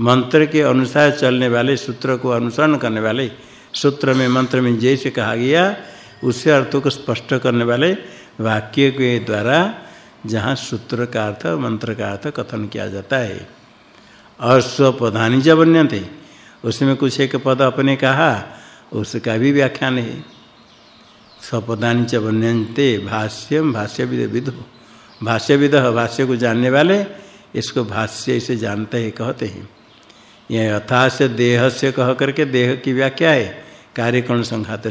मंत्र के अनुसार चलने वाले, सूत्र को अनुसरण करने वाले सूत्र में मंत्र में जैसे कहा गया, उससे अर्थों को स्पष्ट करने वाले वाक्य के द्वारा जहाँ सूत्र का अर्थ मंत्र का अर्थ कथन किया जाता है। और स्वपदानी जब थे उसमें कुछ एक पद अपने कहा, उसका भी व्याख्यान है। स्वपदानी च बन्यन्ते भाष्यम भाष्य विदु। भाष्य विद भाष्य को जानने वाले, इसको भाष्य से जानते हैं, कहते हैं। यह यथा से देह से कह करके देह की व्याख्या है। कार्यकरण संघात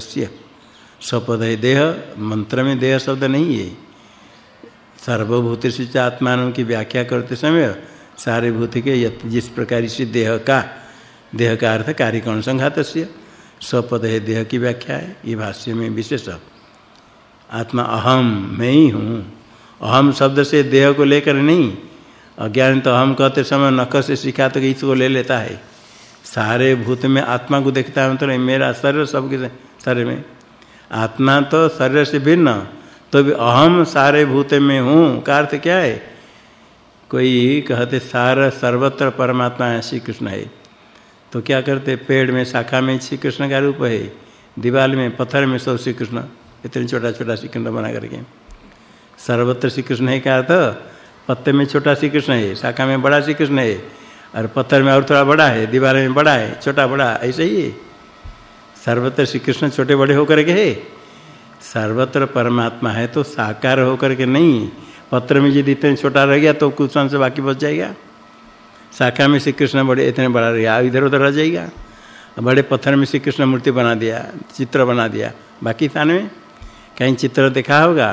सपद है देह मंत्र में देह शब्द नहीं है। सर्वभूत से आत्मान की व्याख्या करते समय सारे भूत के जिस प्रकार से देह का देह का अर्थ कार्यकरण संघात सपद है देह की व्याख्या है, ये भाष्य में विशेष आत्मा अहम मैं ही हूँ। अहम शब्द से देह को लेकर नहीं अज्ञान तो हम कहते समय नख से सिखा तो इसको ले लेता है। सारे भूत में आत्मा को देखता है मतलब मेरा शरीर सबके शरीर में। आत्मा तो शरीर से भिन्न तो भी अहम सारे भूत में हूँ। का अर्थ क्या है? कोई कहते सार सर्वत्र परमात्मा है श्री कृष्ण है। तो क्या करते? पेड़ में, शाखा में श्री कृष्ण का रूप है। दीवार में, पत्थर में सब श्री कृष्ण इतने छोटा छोटा श्री कृष्ण बना करके। सर्वत्र श्री कृष्ण है क्या अर्थ? पत्ते में छोटा श्री कृष्ण है, शाखा में बड़ा श्री कृष्ण है, और पत्थर में और थोड़ा बड़ा है, दीवार में बड़ा है, छोटा बड़ा, ऐसे ही है। सर्वत्र श्री कृष्ण छोटे बड़े होकर के है। सर्वत्र परमात्मा है तो साकार होकर के नहीं पत्र में यदि इतने छोटा रह गया तो कुछ अंश बाकी बच जाएगा। शाखा में श्री कृष्ण बड़े, इतने बड़ा रह गया, इधर उधर रह जाएगा। बड़े पत्थर में श्री कृष्ण मूर्ति बना दिया, चित्र बना दिया, बाकी स्थान में। कहीं चित्र देखा होगा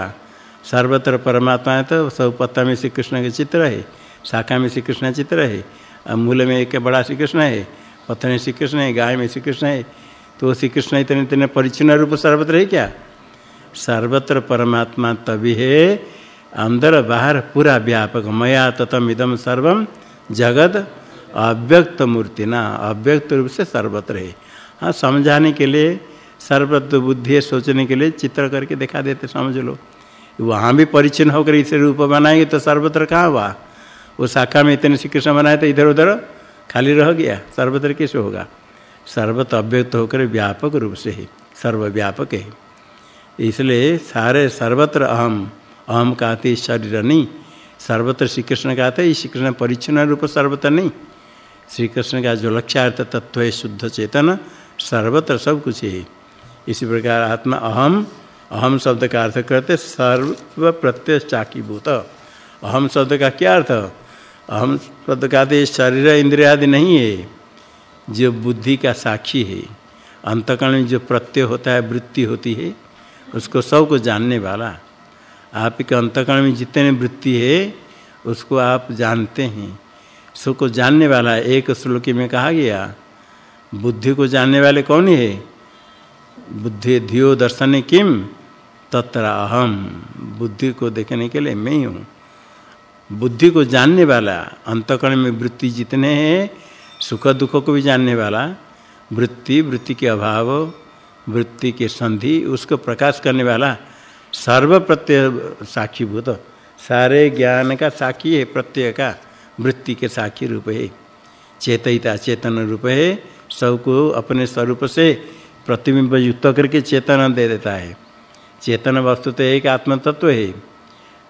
सर्वत्र परमात्मा है तो सब पत्ता में श्री कृष्ण के चित्र है, शाखा में श्री कृष्ण चित्र है और मूल में एक बड़ा श्री कृष्ण है, पत्थर में श्री कृष्ण है, गाय में श्री कृष्ण है तो श्री कृष्ण इतने इतने परिचिन रूप सर्वत्र है क्या? सर्वत्र परमात्मा तभी है, अंदर बाहर पूरा व्यापक, मया ततम इदम सर्वम जगत अव्यक्त मूर्ति ना अव्यक्त रूप से सर्वत्र है। हाँ समझाने के लिए, सर्वत्र बुद्धि सोचने के लिए चित्र करके दिखा देते, समझ लो। वहाँ भी परिचिन होकर इसे रूप बनाएँगे तो सर्वत्र कहाँ हुआ? वो शाखा में इतने श्री कृष्ण बनाए तो इधर उधर खाली रह गया, सर्वत्र कैसे होगा? सर्वत्र अव्यक्त होकर व्यापक रूप से ही, सर्वव्यापक है। इसलिए सारे सर्वत्र अहम अहम कहते शरीर नहीं, सर्वत्र श्री कृष्ण कहते श्री कृष्ण परिच्छन रूप सर्वत्र नहीं। श्री कृष्ण का जो लक्ष्यार्थ तत्व है शुद्ध चेतन, सर्वत्र सब कुछ है। इसी प्रकार आत्मा अहम अहम शब्द का अर्थ करते सर्व प्रत्यय चाकीभूत अहम शब्द का क्या अर्थ? अहम शब्द का अर्थ शरीर इंद्रिय आदि नहीं है, जो बुद्धि का साक्षी है। अंतकरण में जो प्रत्यय होता है, वृत्ति होती है, उसको सबको जानने वाला। आपके अंतकरण में जितने वृत्ति है, उसको आप जानते हैं। सबको जानने वाला एक श्लोकी में कहा गया, बुद्धि को जानने वाले कौन है? बुद्धि धियो दर्शन किम? तत्र अहम बुद्धि को देखने के लिए मैं ही। हूँ बुद्धि को जानने वाला, अंतकरण में वृत्ति जितने हैं, सुख दुख को भी जानने वाला, वृत्ति वृत्ति के अभाव, वृत्ति के संधि, उसको प्रकाश करने वाला सर्व प्रत्यय साक्षीभूत, सारे ज्ञान का साक्षी है, प्रत्यय का, वृत्ति के साक्षी रूप है। चेतिता चेतन रूप है, सबको अपने स्वरूप से प्रतिबिंब युक्त करके चेतना दे देता है। चेतन वस्तु तो एक आत्म तत्व है।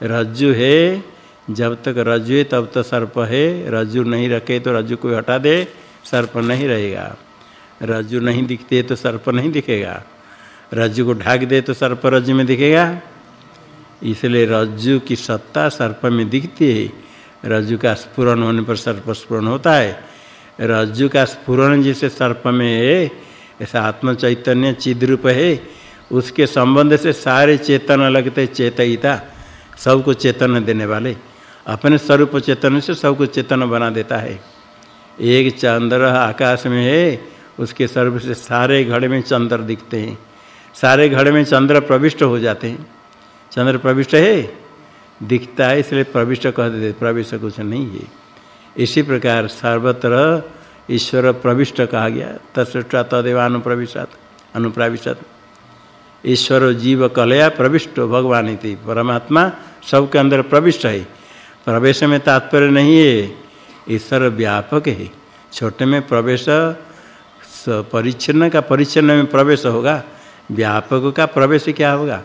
रज्जु है, जब तक रज्जु है, तब तक सर्प है। रज्जु नहीं रखे तो रज्जु को हटा दे, सर्प नहीं रहेगा। रज्जु नहीं दिखते तो सर्प नहीं दिखेगा। रज्जु को ढाक दे तो सर्प रज्जु में दिखेगा। इसलिए रज्जु की सत्ता सर्प में दिखती है। रज्जु का स्फुरन होने पर सर्प स्फुरन होता है। रज्जु का स्फुरन जिसे सर्प में है, ऐसा आत्म चैतन्य चिद रूप है। उसके संबंध से सारे चेतन लगते चेतयिता सबको चेतन देने वाले। अपने स्वरूप चेतन से सबको चेतन बना देता है। एक चंद्र आकाश में है, उसके स्वरूप से सारे घड़े में चंद्र दिखते हैं। सारे घड़े में चंद्र प्रविष्ट हो जाते हैं। चंद्र प्रविष्ट है? दिखता है, इसलिए प्रविष्ट कह देते प्रविष्ट कुछ नहीं है। इसी प्रकार सर्वत्र ईश्वर प्रविष्ट कहा गया, तत्सृष्टा तदेवानुप्रविष्टात्, अनुप्रविष्टात्। ईश्वर जीव कलया प्रविष्ट, भगवान इति। परमात्मा सबके अंदर प्रविष्ट है। प्रवेश में तात्पर्य नहीं है। ईश्वर व्यापक है। छोटे में प्रवेश परिच्छिन्न का परिच्छिन्न में प्रवेश होगा। व्यापक का प्रवेश क्या होगा?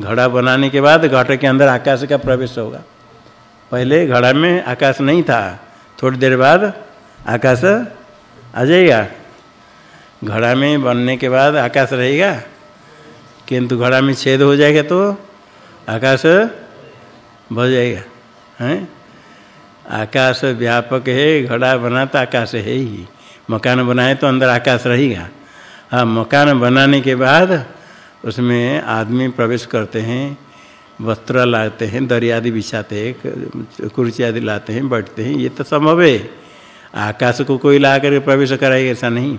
घड़ा बनाने के बाद घट के अंदर आकाश का प्रवेश होगा। पहले घड़ा में आकाश नहीं था। थोड़ी देर बाद आकाश आ जाएगा। घड़ा में बनने के बाद आकाश रहेगा। किंतु घड़ा में छेद हो जाएगा तो आकाश बढ़ जाएगा, हैं? आकाश व्यापक है, घड़ा बना तो आकाश है ही। मकान बनाए तो अंदर आकाश रहेगा। हाँ मकान बनाने के बाद उसमें आदमी प्रवेश करते हैं, वस्त्र लाते हैं दरिया आदि बिछाते हैं, कुर्सी आदि लाते हैं, बैठते हैं। ये तो संभव है। आकाश को कोई ला कर प्रवेश कराएगा ऐसा नहीं।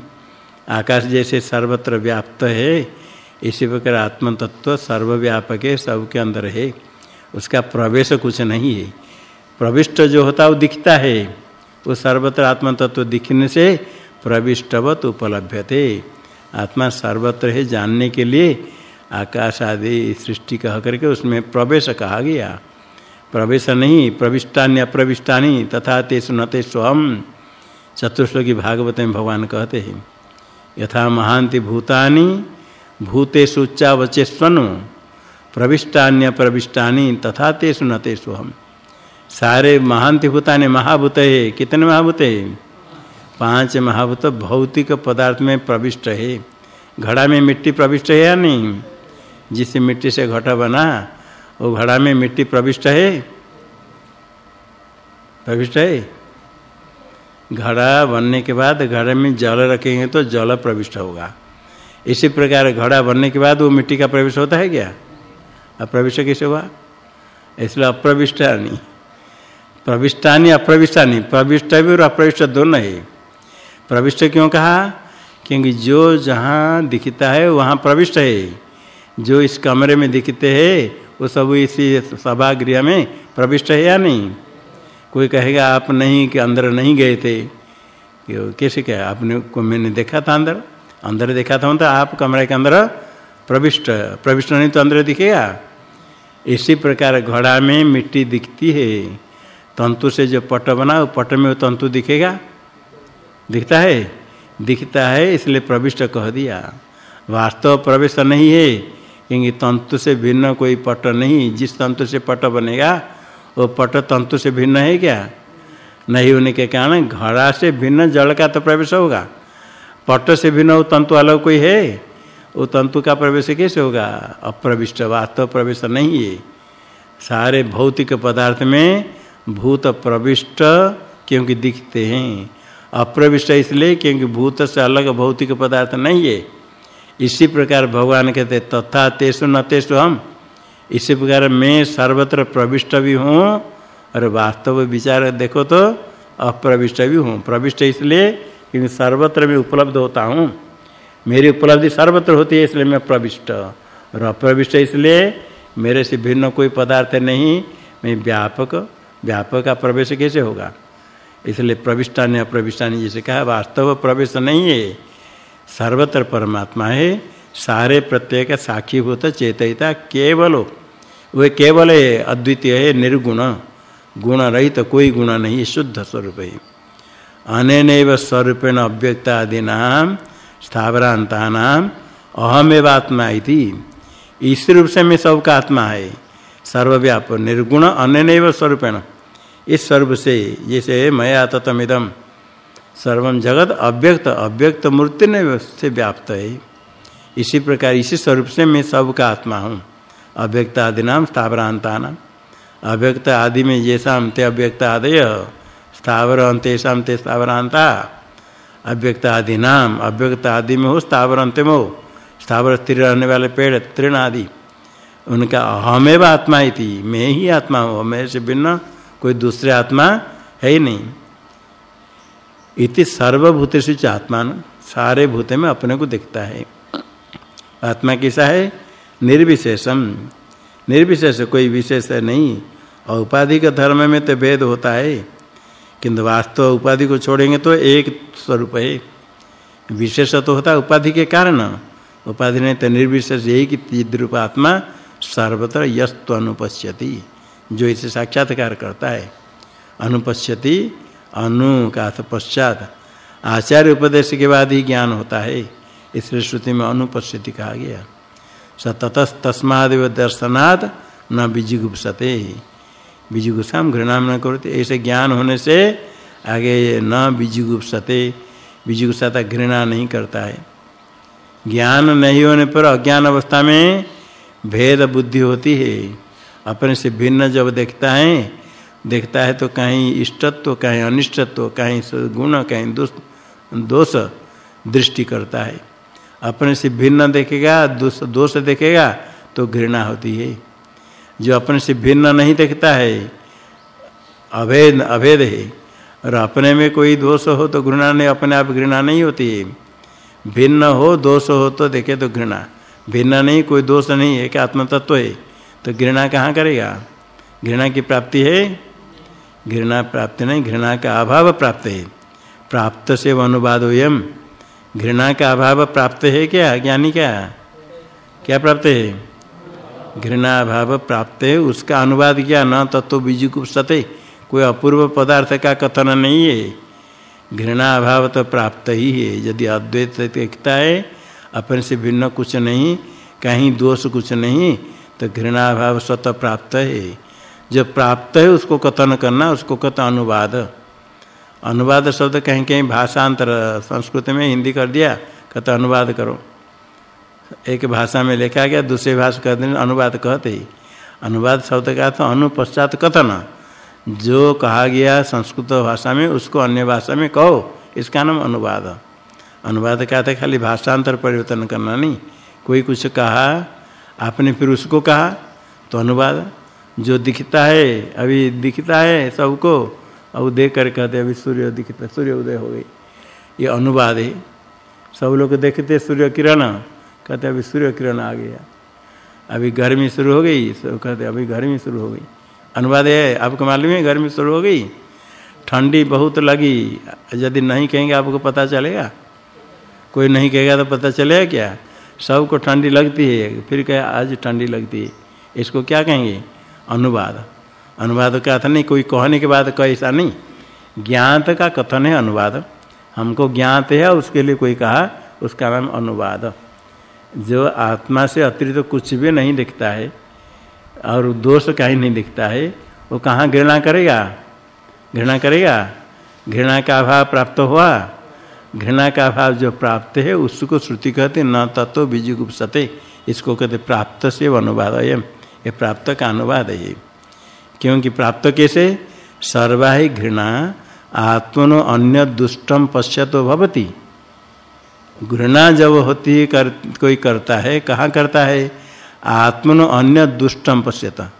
आकाश जैसे सर्वत्र व्याप्त है इसी प्रकार आत्म तत्व सर्वव्यापक है, सबके अंदर है। उसका प्रवेश कुछ नहीं है। प्रविष्ट जो होता है, वो दिखता है। वो सर्वत्र आत्म तत्व दिखने से प्रविष्टवत उपलभ्यते आत्मा सर्वत्र है जानने के लिए। आकाश आदि सृष्टि कह करके उसमें प्रवेश कहा गया। प्रवेश नहीं, प्रविष्टान्य अप्रविष्टानि तथा ते सुनते स्वम चतुर्श्लोकी भागवत में भगवान कहते हैं, यथा महांति भूतानि भूतेषु स्वनु प्रविष्टान्य प्रविष्टानि तथा ते सुनते स्वम सारे महांति भूतानि महाभूत है कितने महाभूत? है पाँच महाभूत भौतिक पदार्थ में प्रविष्ट है। घड़ा में मिट्टी प्रविष्ट है या नहीं? जिस मिट्टी से घड़ा बना, वो घड़ा में मिट्टी प्रविष्ट है? प्रविष्ट है? घड़ा बनने के बाद घड़े में जल रखेंगे तो जल प्रविष्ट होगा। इसी प्रकार घड़ा बनने के बाद वो मिट्टी का प्रवेश होता है क्या? अप्रविष्ट कैसे हुआ? इसलिए अप्रविष्टानी। प्रविष्टानी, अप्रविष्टानी। प्रविष्ट भी और अप्रविष्ट दोनों है। प्रविष्ट क्यों कहा? क्योंकि जो जहाँ दिखता है, वहाँ प्रविष्ट है। जो इस कमरे में दिखते हैं, वो सब इसी सभागृह में प्रविष्ट है या नहीं? कोई कहेगा, आप नहीं कि अंदर नहीं गए थे। कैसे क्या आपने को मैंने देखा था अंदर। अंदर देखा था तो आप कमरे के अंदर प्रविष्ट प्रविष्ट नहीं तो अंदर दिखेगा इसी प्रकार घड़ा में मिट्टी दिखती है। तंतु से जो पट बना, वो पट में वो तंतु दिखेगा? दिखता है? दिखता है, इसलिए प्रविष्ट कह दिया। वास्तव प्रवेश नहीं है, क्योंकि तंतु से भिन्न कोई पट नहीं। जिस तंतु से पट बनेगा, वो पट तंतु से भिन्न है क्या? नहीं होने के कारण घड़ा से भिन्न जल का तो प्रवेश होगा। पट से भिन्न वो तंतु अलग कोई है? वो तंतु का प्रवेश कैसे होगा? अप्रविष्ट वास्तव प्रवेश नहीं है। सारे भौतिक पदार्थ में भूत प्रविष्ट क्योंकि दिखते हैं। अप्रविष्ट इसलिए क्योंकि भूत से अलग भौतिक पदार्थ नहीं है। इसी प्रकार भगवान कहते तथा तेसु न तेसु हम। इसी प्रकार मैं सर्वत्र प्रविष्ट भी हूँ और वास्तव विचार देखो तो अप्रविष्ट भी हूँ। प्रविष्ट इसलिए क्योंकि सर्वत्र में उपलब्ध होता हूँ। मेरी उपलब्धि सर्वत्र होती है, इसलिए मैं प्रविष्ट। और अप्रविष्ट इसलिए मेरे से भिन्न कोई पदार्थ नहीं, मैं व्यापक व्यापक का प्रवेश कैसे होगा? इसलिए प्रविष्टानि अप्रविष्टानि जैसे कहा, वास्तव प्रवेश नहीं है। सर्वत्र परमात्मा है, सारे प्रत्यय का साक्षीभूत चेतयिता केवल। वे केवल है, अद्वितीय है, निर्गुण। गुण रहित तो कोई गुण नहीं, शुद्ध स्वरूप है। अनेनैव स्वरूपेण अव्यक्त आदि स्थावरांता अहमेव आत्मा इस रूप से मैं सबका आत्मा है। सर्वव्याप निर्गुण, अनेनैव स्वरूपेण। इस स्वरूप से, जैसे मया ततमिदम सर्वम जगत अव्यक्त अव्यक्त मूर्ति ने से व्याप्त है। इसी प्रकार इसी स्वरूप से मैं सबका आत्मा हूँ। अव्यक्त आदि नाम स्थावरांता नाम अव्यक्त आदि में जैसा ते अव्यक्त आदय स्थावर अंतेषाम ते स्थावरांता अव्यक्त आदि नाम अव्यक्त आदि में हो स्थावर अंतिम हो स्थावर स्थिर रहने वाले पेड़ तृण आदि उनका अहमेव आत्मा थी मैं ही आत्मा हूँ, मैं से भिन्न कोई दूसरे आत्मा है ही नहीं। इति सर्वभूत से आत्मान, सारे भूत में अपने को दिखता है। आत्मा कैसा है? निर्विशेषम। निर्विशेष कोई विशेष नहीं और उपाधि का धर्म में तो भेद होता है। किंतु वास्तव उपाधि को छोड़ेंगे तो एक स्वरूप है। विशेष तो होता उपाधि के कारण। उपाधि ने तो निर्विशेष यही कि तीद्रूप आत्मा सर्वत्र यस्तु अनुपश्यति जो इसे साक्षात्कार करता है। अनुपश्यति अनु का पश्चात। आचार्य उपदेश के बाद ही ज्ञान होता है। इसलिए श्रुति में अनुपश्यति कहा गया। सतत तस्मादेव दर्शनात् न बीजिगुप्साम घृणा न करते। ऐसे ज्ञान होने से आगे न बीजिगुप्सते बीजिगुप्सता घृणा नहीं करता है। ज्ञान नहीं होने पर अज्ञान अवस्था में भेद बुद्धि होती है। अपने से भिन्न जब देखता है देखता है तो कहीं इष्टत्व, कहीं अनिष्टत्व, कहीं गुण कहीं दोष दोष दृष्टि करता है। अपने से भिन्न देखेगा, दोष दोष देखेगा तो घृणा होती है। जो अपने से भिन्न नहीं देखता है, अभेद अभेद है। और अपने में कोई दोष हो तो घृणा नहीं, अपने आप घृणा नहीं होती है। भिन्न हो, दोष हो तो देखे तो घृणा। भिन्न नहीं, कोई दोष नहीं है कि आत्म तत्व है। तो घृणा कहाँ करेगा? घृणा की प्राप्ति है? घृणा प्राप्ति नहीं, घृणा का अभाव प्राप्त है। प्राप्त से अनुवाद यम। घृणा का अभाव प्राप्त है क्या? ज्ञानी क्या? क्या प्राप्त है? घृणा अभाव प्राप्त है उसका अनुवाद क्या, न तत्व बीज सते, कोई अपूर्व पदार्थ का कथन नहीं है। घृणा अभाव तो प्राप्त ही है, यदि अद्वैत देखता है, अपने से भिन्न कुछ नहीं, कहीं दोष कुछ नहीं तो घृणा भाव स्वतः प्राप्त है। जो प्राप्त है, उसको कथन करना, उसको कहता अनुवाद। अनुवाद शब्द कहीं कहीं भाषांतर संस्कृत में हिंदी कर दिया कहता अनुवाद करो। एक भाषा में लिखा गया, दूसरे भाषा कहते देने अनुवाद कहते ही। अनुवाद शब्द का तो अनुपश्चात कथन। जो कहा गया संस्कृत भाषा में, उसको अन्य भाषा में कहो, इसका नाम अनुवाद। अनुवाद का था खाली भाषांतर परिवर्तन करना नहीं। कोई कुछ कहा, आपने फिर उसको कहा तो अनुवाद। जो दिखता है, अभी दिखता है सबको, अब देख कर कहते अभी सूर्य दिखता, सूर्य उदय हो गई। ये अनुवाद है। सब लोग देखते सूर्य किरण। कहते, अभी सूर्य किरण आ गया। अभी गर्मी शुरू हो गई। कहते, अभी गर्मी शुरू हो गई। अनुवाद है, आपको मालूम है गर्मी शुरू हो गई? ठंडी बहुत लगी। यदि नहीं कहेंगे, आपको पता चलेगा? कोई नहीं कहेगा तो पता चलेगा क्या? सबको ठंडी लगती है। फिर कहे, आज ठंडी लगती है। इसको क्या कहेंगे? अनुवाद। अनुवाद का अर्थ नहीं, कोई कहने के बाद कह, ऐसा नहीं। ज्ञात का कथन है अनुवाद। हमको ज्ञात है, उसके लिए कोई कहा, उसका नाम अनुवाद। जो आत्मा से अतिरिक्त तो कुछ भी नहीं दिखता है और दोष कहीं नहीं दिखता है, वो कहाँ घृणा करेगा? घृणा करेगा? घृणा का अभाव प्राप्त हुआ? घृणा का भाव जो प्राप्त है, उसको श्रुति कहते न तत्व बीजुगुप्सते इसको कहते प्राप्त से अनुवाद है ये प्राप्त का अनुवाद है क्योंकि प्राप्त कैसे? सर्वाहि घृणा, आत्मनो अन्य दुष्टम पश्यतो भवति। घृणा जब होती है कर, कोई करता है कहाँ करता है? आत्मनो अन्य दुष्टम पश्यता।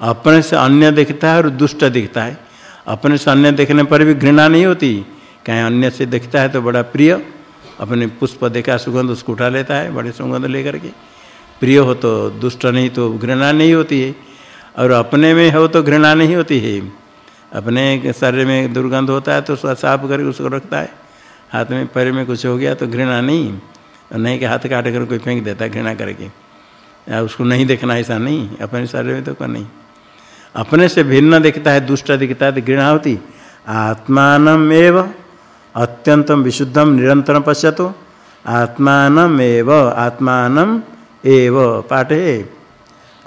अपने से अन्य दिखता है और दुष्ट दिखता है। अपने से अन्य देखने पर भी घृणा नहीं होती। कहीं अन्य से देखता है तो बड़ा प्रिय। अपने पुष्प देखा सुगंध उसको उठा लेता है बड़े सुगंध लेकर के। प्रिय हो तो दुष्ट नहीं तो घृणा नहीं होती है। और अपने में हो तो घृणा नहीं होती है। अपने शरीर में दुर्गंध होता है तो साफ़ करके उसको रखता है। हाथ में, पैर में कुछ हो गया तो घृणा नहीं। नहीं कि हाथ काट कर कोई फेंक देता है घृणा करके। या उसको नहीं देखना ऐसा नहीं, अपने शरीर में तो कर नहीं। अपने से भिन्न दिखता है, दुष्ट दिखता है तो घृणा होती। आत्मानम एवं अत्यंतम विशुद्धम निरंतरम पश्यतो। आत्मानम एव आत्मानम एव, पाठ है।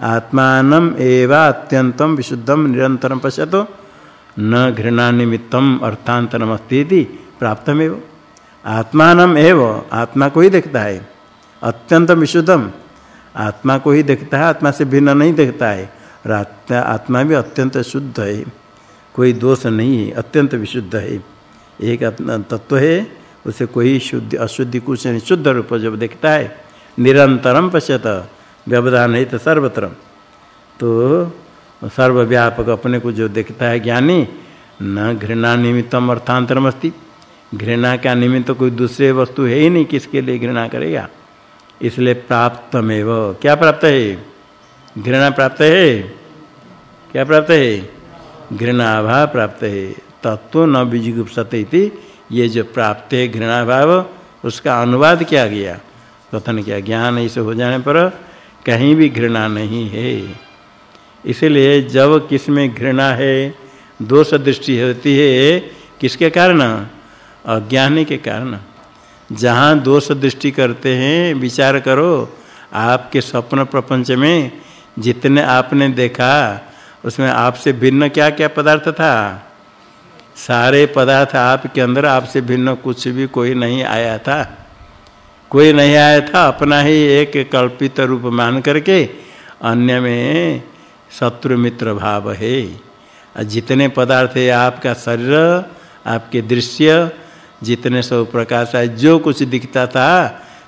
आत्मानम एव अत्यंतम विशुद्धम निरंतरम पश्यतो। न घृणा निमित्तम अर्थांतरम अस्ति प्राप्तमेव। आत्मानम एव, आत्मा को ही देखता है। अत्यंत विशुद्धम, आत्मा को ही देखता है, आत्मा से भिन्न नहीं देखता है। और आत्मा आत्मा भी अत्यंत शुद्ध है, कोई दोष नहीं है, अत्यंत विशुद्ध है। एक तत्व है, उसे कोई शुद्ध, अशुद्धि कुछ नहीं, शुद्ध रूप जब देखता है, निरंतरम पश्यत, व्यवधान है तो सर्वत्र तो सर्वव्यापक अपने को जो देखता है ज्ञानी, न घृणा निमित्तम अर्थांतरम अस्ति घृणा का निमित्त तो कोई दूसरे वस्तु है ही नहीं, किसके लिए घृणा करेगा? इसलिए प्राप्तमेव। क्या प्राप्त है? घृणा प्राप्त है? क्या प्राप्त है? घृणाभाव प्राप्त है। तत्व न बीजगुप्सते इति। ये जो प्राप्त है घृणाभाव, उसका अनुवाद किया गया। कथन किया, ज्ञान ऐसे हो जाने पर कहीं भी घृणा नहीं है। इसलिए जब किसमें घृणा है दोष दृष्टि होती है। किसके कारण? अज्ञान के कारण। जहाँ दोष दृष्टि करते हैं, विचार करो, आपके स्वप्न प्रपंच में जितने आपने देखा, उसमें आपसे भिन्न क्या-क्या पदार्थ था? सारे पदार्थ आपके अंदर, आपसे भिन्न कुछ भी कोई नहीं आया था। कोई नहीं आया था, अपना ही एक कल्पित रूप मान करके, अन्य में शत्रु मित्र भाव है। जितने पदार्थ है, आपका शरीर, आपके दृश्य जितने सब प्रकाश है जो कुछ दिखता था,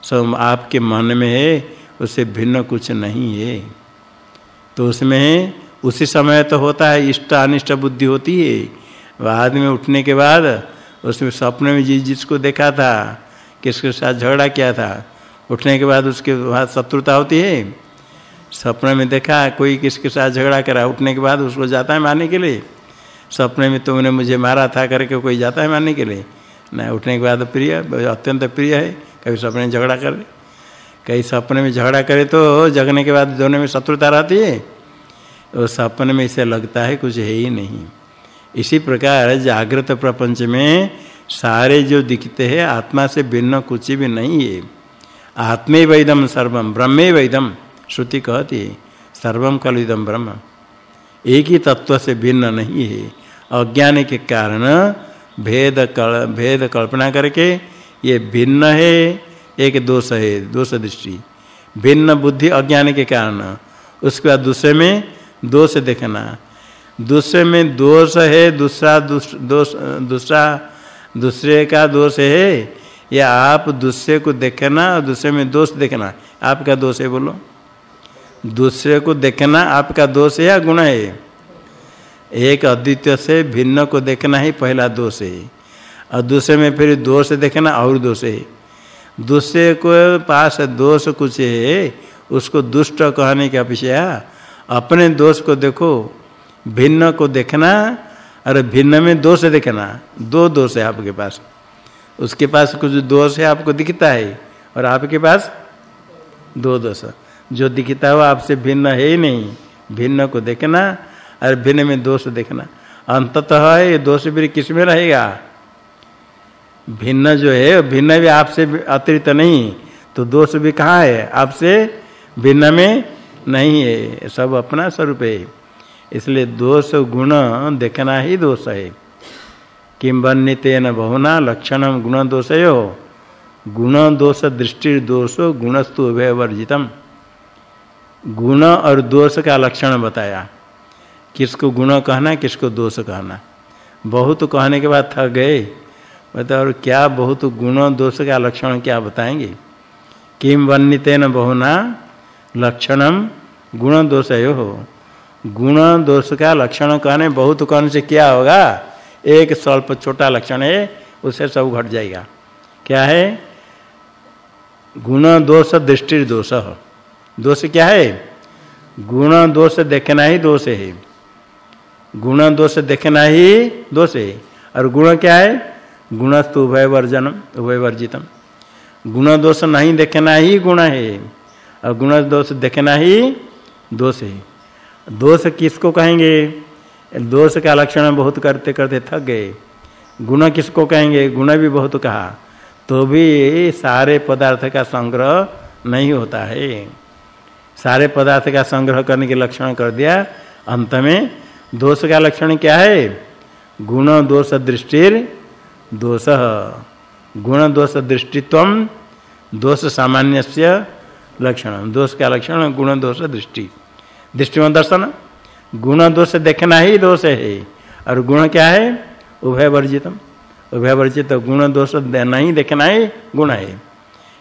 सब आपके मन में है, उससे भिन्न कुछ नहीं है। तो उसमें उसी समय तो होता है इष्ट अनिष्ट बुद्धि होती है। बाद में उठने के बाद उसमें सपने में जिस जिसको देखा था, किसके साथ झगड़ा किया था, उठने के बाद उसके बाद शत्रुता होती है। सपने में देखा, कोई किसके साथ झगड़ा करा, उठने के बाद उसको जाता है मारने के लिए। सपने में तुमने मुझे मारा था करके कोई जाता है मारने के लिए। ना उठने के बाद प्रिय अत्यंत प्रिय है, कभी सपने झगड़ा करे। कई सपने में झगड़ा करे तो जगने के बाद दोनों में शत्रुता रहती है। वो सपने में इसे लगता है कुछ है ही नहीं। इसी प्रकार जागृत प्रपंच में सारे जो दिखते हैं, आत्मा से भिन्न कुछ भी नहीं है। आत्मे वैदम सर्वम, ब्रह्मे वैदम, श्रुति कहती है। सर्वम कलिदम ब्रह्म। एक ही तत्व से भिन्न नहीं है। अज्ञान के कारण भेद कल, भेद कल्पना करके ये भिन्न है, एक दोष है, दोष दृष्टि। भिन्न बुद्धि अज्ञान के कारण। उसके बाद दूसरे में दोष देखना। दूसरे में दोष है, दूसरा दोष दूसरा, दूसरे का दोष है, या आप दूसरे को देखना और दूसरे में दोष देखना। आपका दोष है बोलो। दूसरे को देखना आपका दोष है या गुण है? एक अद्वितीय से भिन्न को देखना ही पहला दोष है। और दूसरे में फिर दोष देखना और दोष है। दूसरे को पास दोष कुछ है, उसको दुष्ट कहने की अपेक्षा अपने दोष को देखो, भिन्न को देखना और भिन्न में दोष देखना, दो दोष है आपके पास। उसके पास कुछ दोष है, आपको दिखता है, और आपके पास दो दोष। जो दिखता है आपसे भिन्न है ही नहीं, भिन्न को देखना और भिन्न में दोष देखना। अंततः ये दोष भी किसमें रहेगा? भिन्न जो है, भिन्न भी आपसे अतिरिक्त नहीं तो दोष भी कहाँ है? आपसे भिन्न में नहीं है, सब अपना स्वरूप है। इसलिए दोष गुण देखना ही दोष है। किम वर्णितेन बहुना लक्षणम गुण दोषयो। गुण दोष दृष्टि दोषो गुणस्तु वर्जितम गुण और दोष का लक्षण बताया। किसको गुण कहना किसको दोष कहना बहुत कहने के बाद थक गए। बता और क्या बहुत गुण दोष का लक्षण क्या बताएँगे? किम वर्णितेन बहुना लक्षणम गुण दोषयो गुण दोष का लक्षण कहने, बहुत कहने से क्या होगा? एक स्वल्प छोटा लक्षण है, उससे सब घट जाएगा। क्या है? गुण दोष दृष्टि दोष। दोष क्या है? गुण दोष देखना ही दोष है। गुण दोष देखना ही दोष है। और गुण क्या है? गुणस्तु उभय वर्जनम, उभय वर्जितम। गुण दोष नहीं देखना ही गुण है। और गुण दोष देखना ही दोष है। दोष किसको कहेंगे? दोष का लक्षण बहुत करते करते थक गए। गुण किसको कहेंगे? गुण भी बहुत कहा। तो भी सारे पदार्थ का संग्रह नहीं होता है। सारे पदार्थ का संग्रह करने के लक्षण कर दिया। अंत में दोष का लक्षण क्या है? गुण दोष दृष्टिर दोष। गुण दोष दृष्टित्व दोष सामान्यस्य लक्षण। दोष का लक्षण गुण दोष दृष्टि। दृष्टिमत दर्शन। गुण दोष देखना ही दोष है। और गुण क्या है? उभय वर्जितम। उभय वर्जित गुण दोष नहीं देखना है गुण है।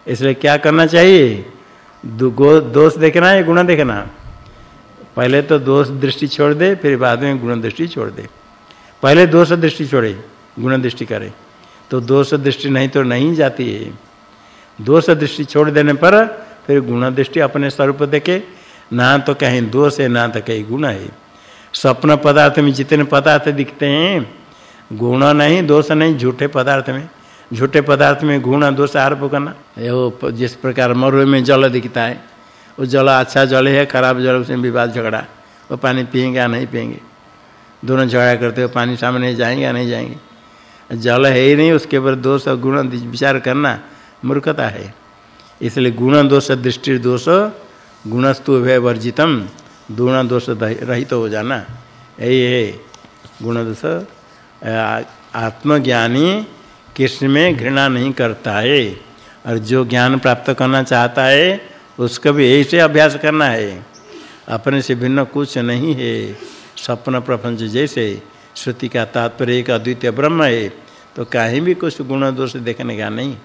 इसलिए क्या करना चाहिए? दोष देखना है, गुण देखना। पहले तो दोष दृष्टि छोड़ दे, फिर बाद में गुण दृष्टि छोड़ दे। पहले दोष दृष्टि छोड़े, गुण दृष्टि करे। तो दोष दृष्टि नहीं तो नहीं जाती है। दोष दृष्टि छोड़ देने पर फिर गुण दृष्टि अपने स्वरूप देखे। ना तो कहीं दोष है, ना तो कहीं गुण है। स्वप्न पदार्थ में जितने पदार्थ दिखते हैं, गुण नहीं, दोष नहीं, झूठे पदार्थ में। झूठे पदार्थ में गुण, दोष आरोप करना। वो जिस प्रकार मरु में जल दिखता है वो जल अच्छा जल है, खराब जल, उसमें विवाद झगड़ा। वो पानी पिएँगे या नहीं पिएँगे दोनों झगड़ा करते हो पानी सामने जाएँगे या नहीं जाएँगे? जल है ही नहीं, उसके ऊपर दोष और गुण विचार करना मूर्खता है। इसलिए गुण दोष दृष्टि दोष, गुणस्तु भय वर्जितम गुण दोष रहित हो जाना। यही है गुण दोष आत्मज्ञानी कृष्ण में घृणा नहीं करता है। और जो ज्ञान प्राप्त करना चाहता है उसको भी ऐसे अभ्यास करना है। अपने से भिन्न कुछ नहीं है। स्वप्न प्रपंच जैसे श्रुति का तात्पर्य एक अद्वितीय ब्रह्म है तो कहीं भी कुछ गुण दोष देखने का नहीं।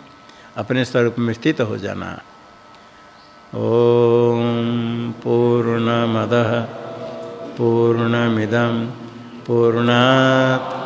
अपने स्वरूप में स्थित हो जाना। ओम पूर्णमद पूर्णमिदम पूर्णात्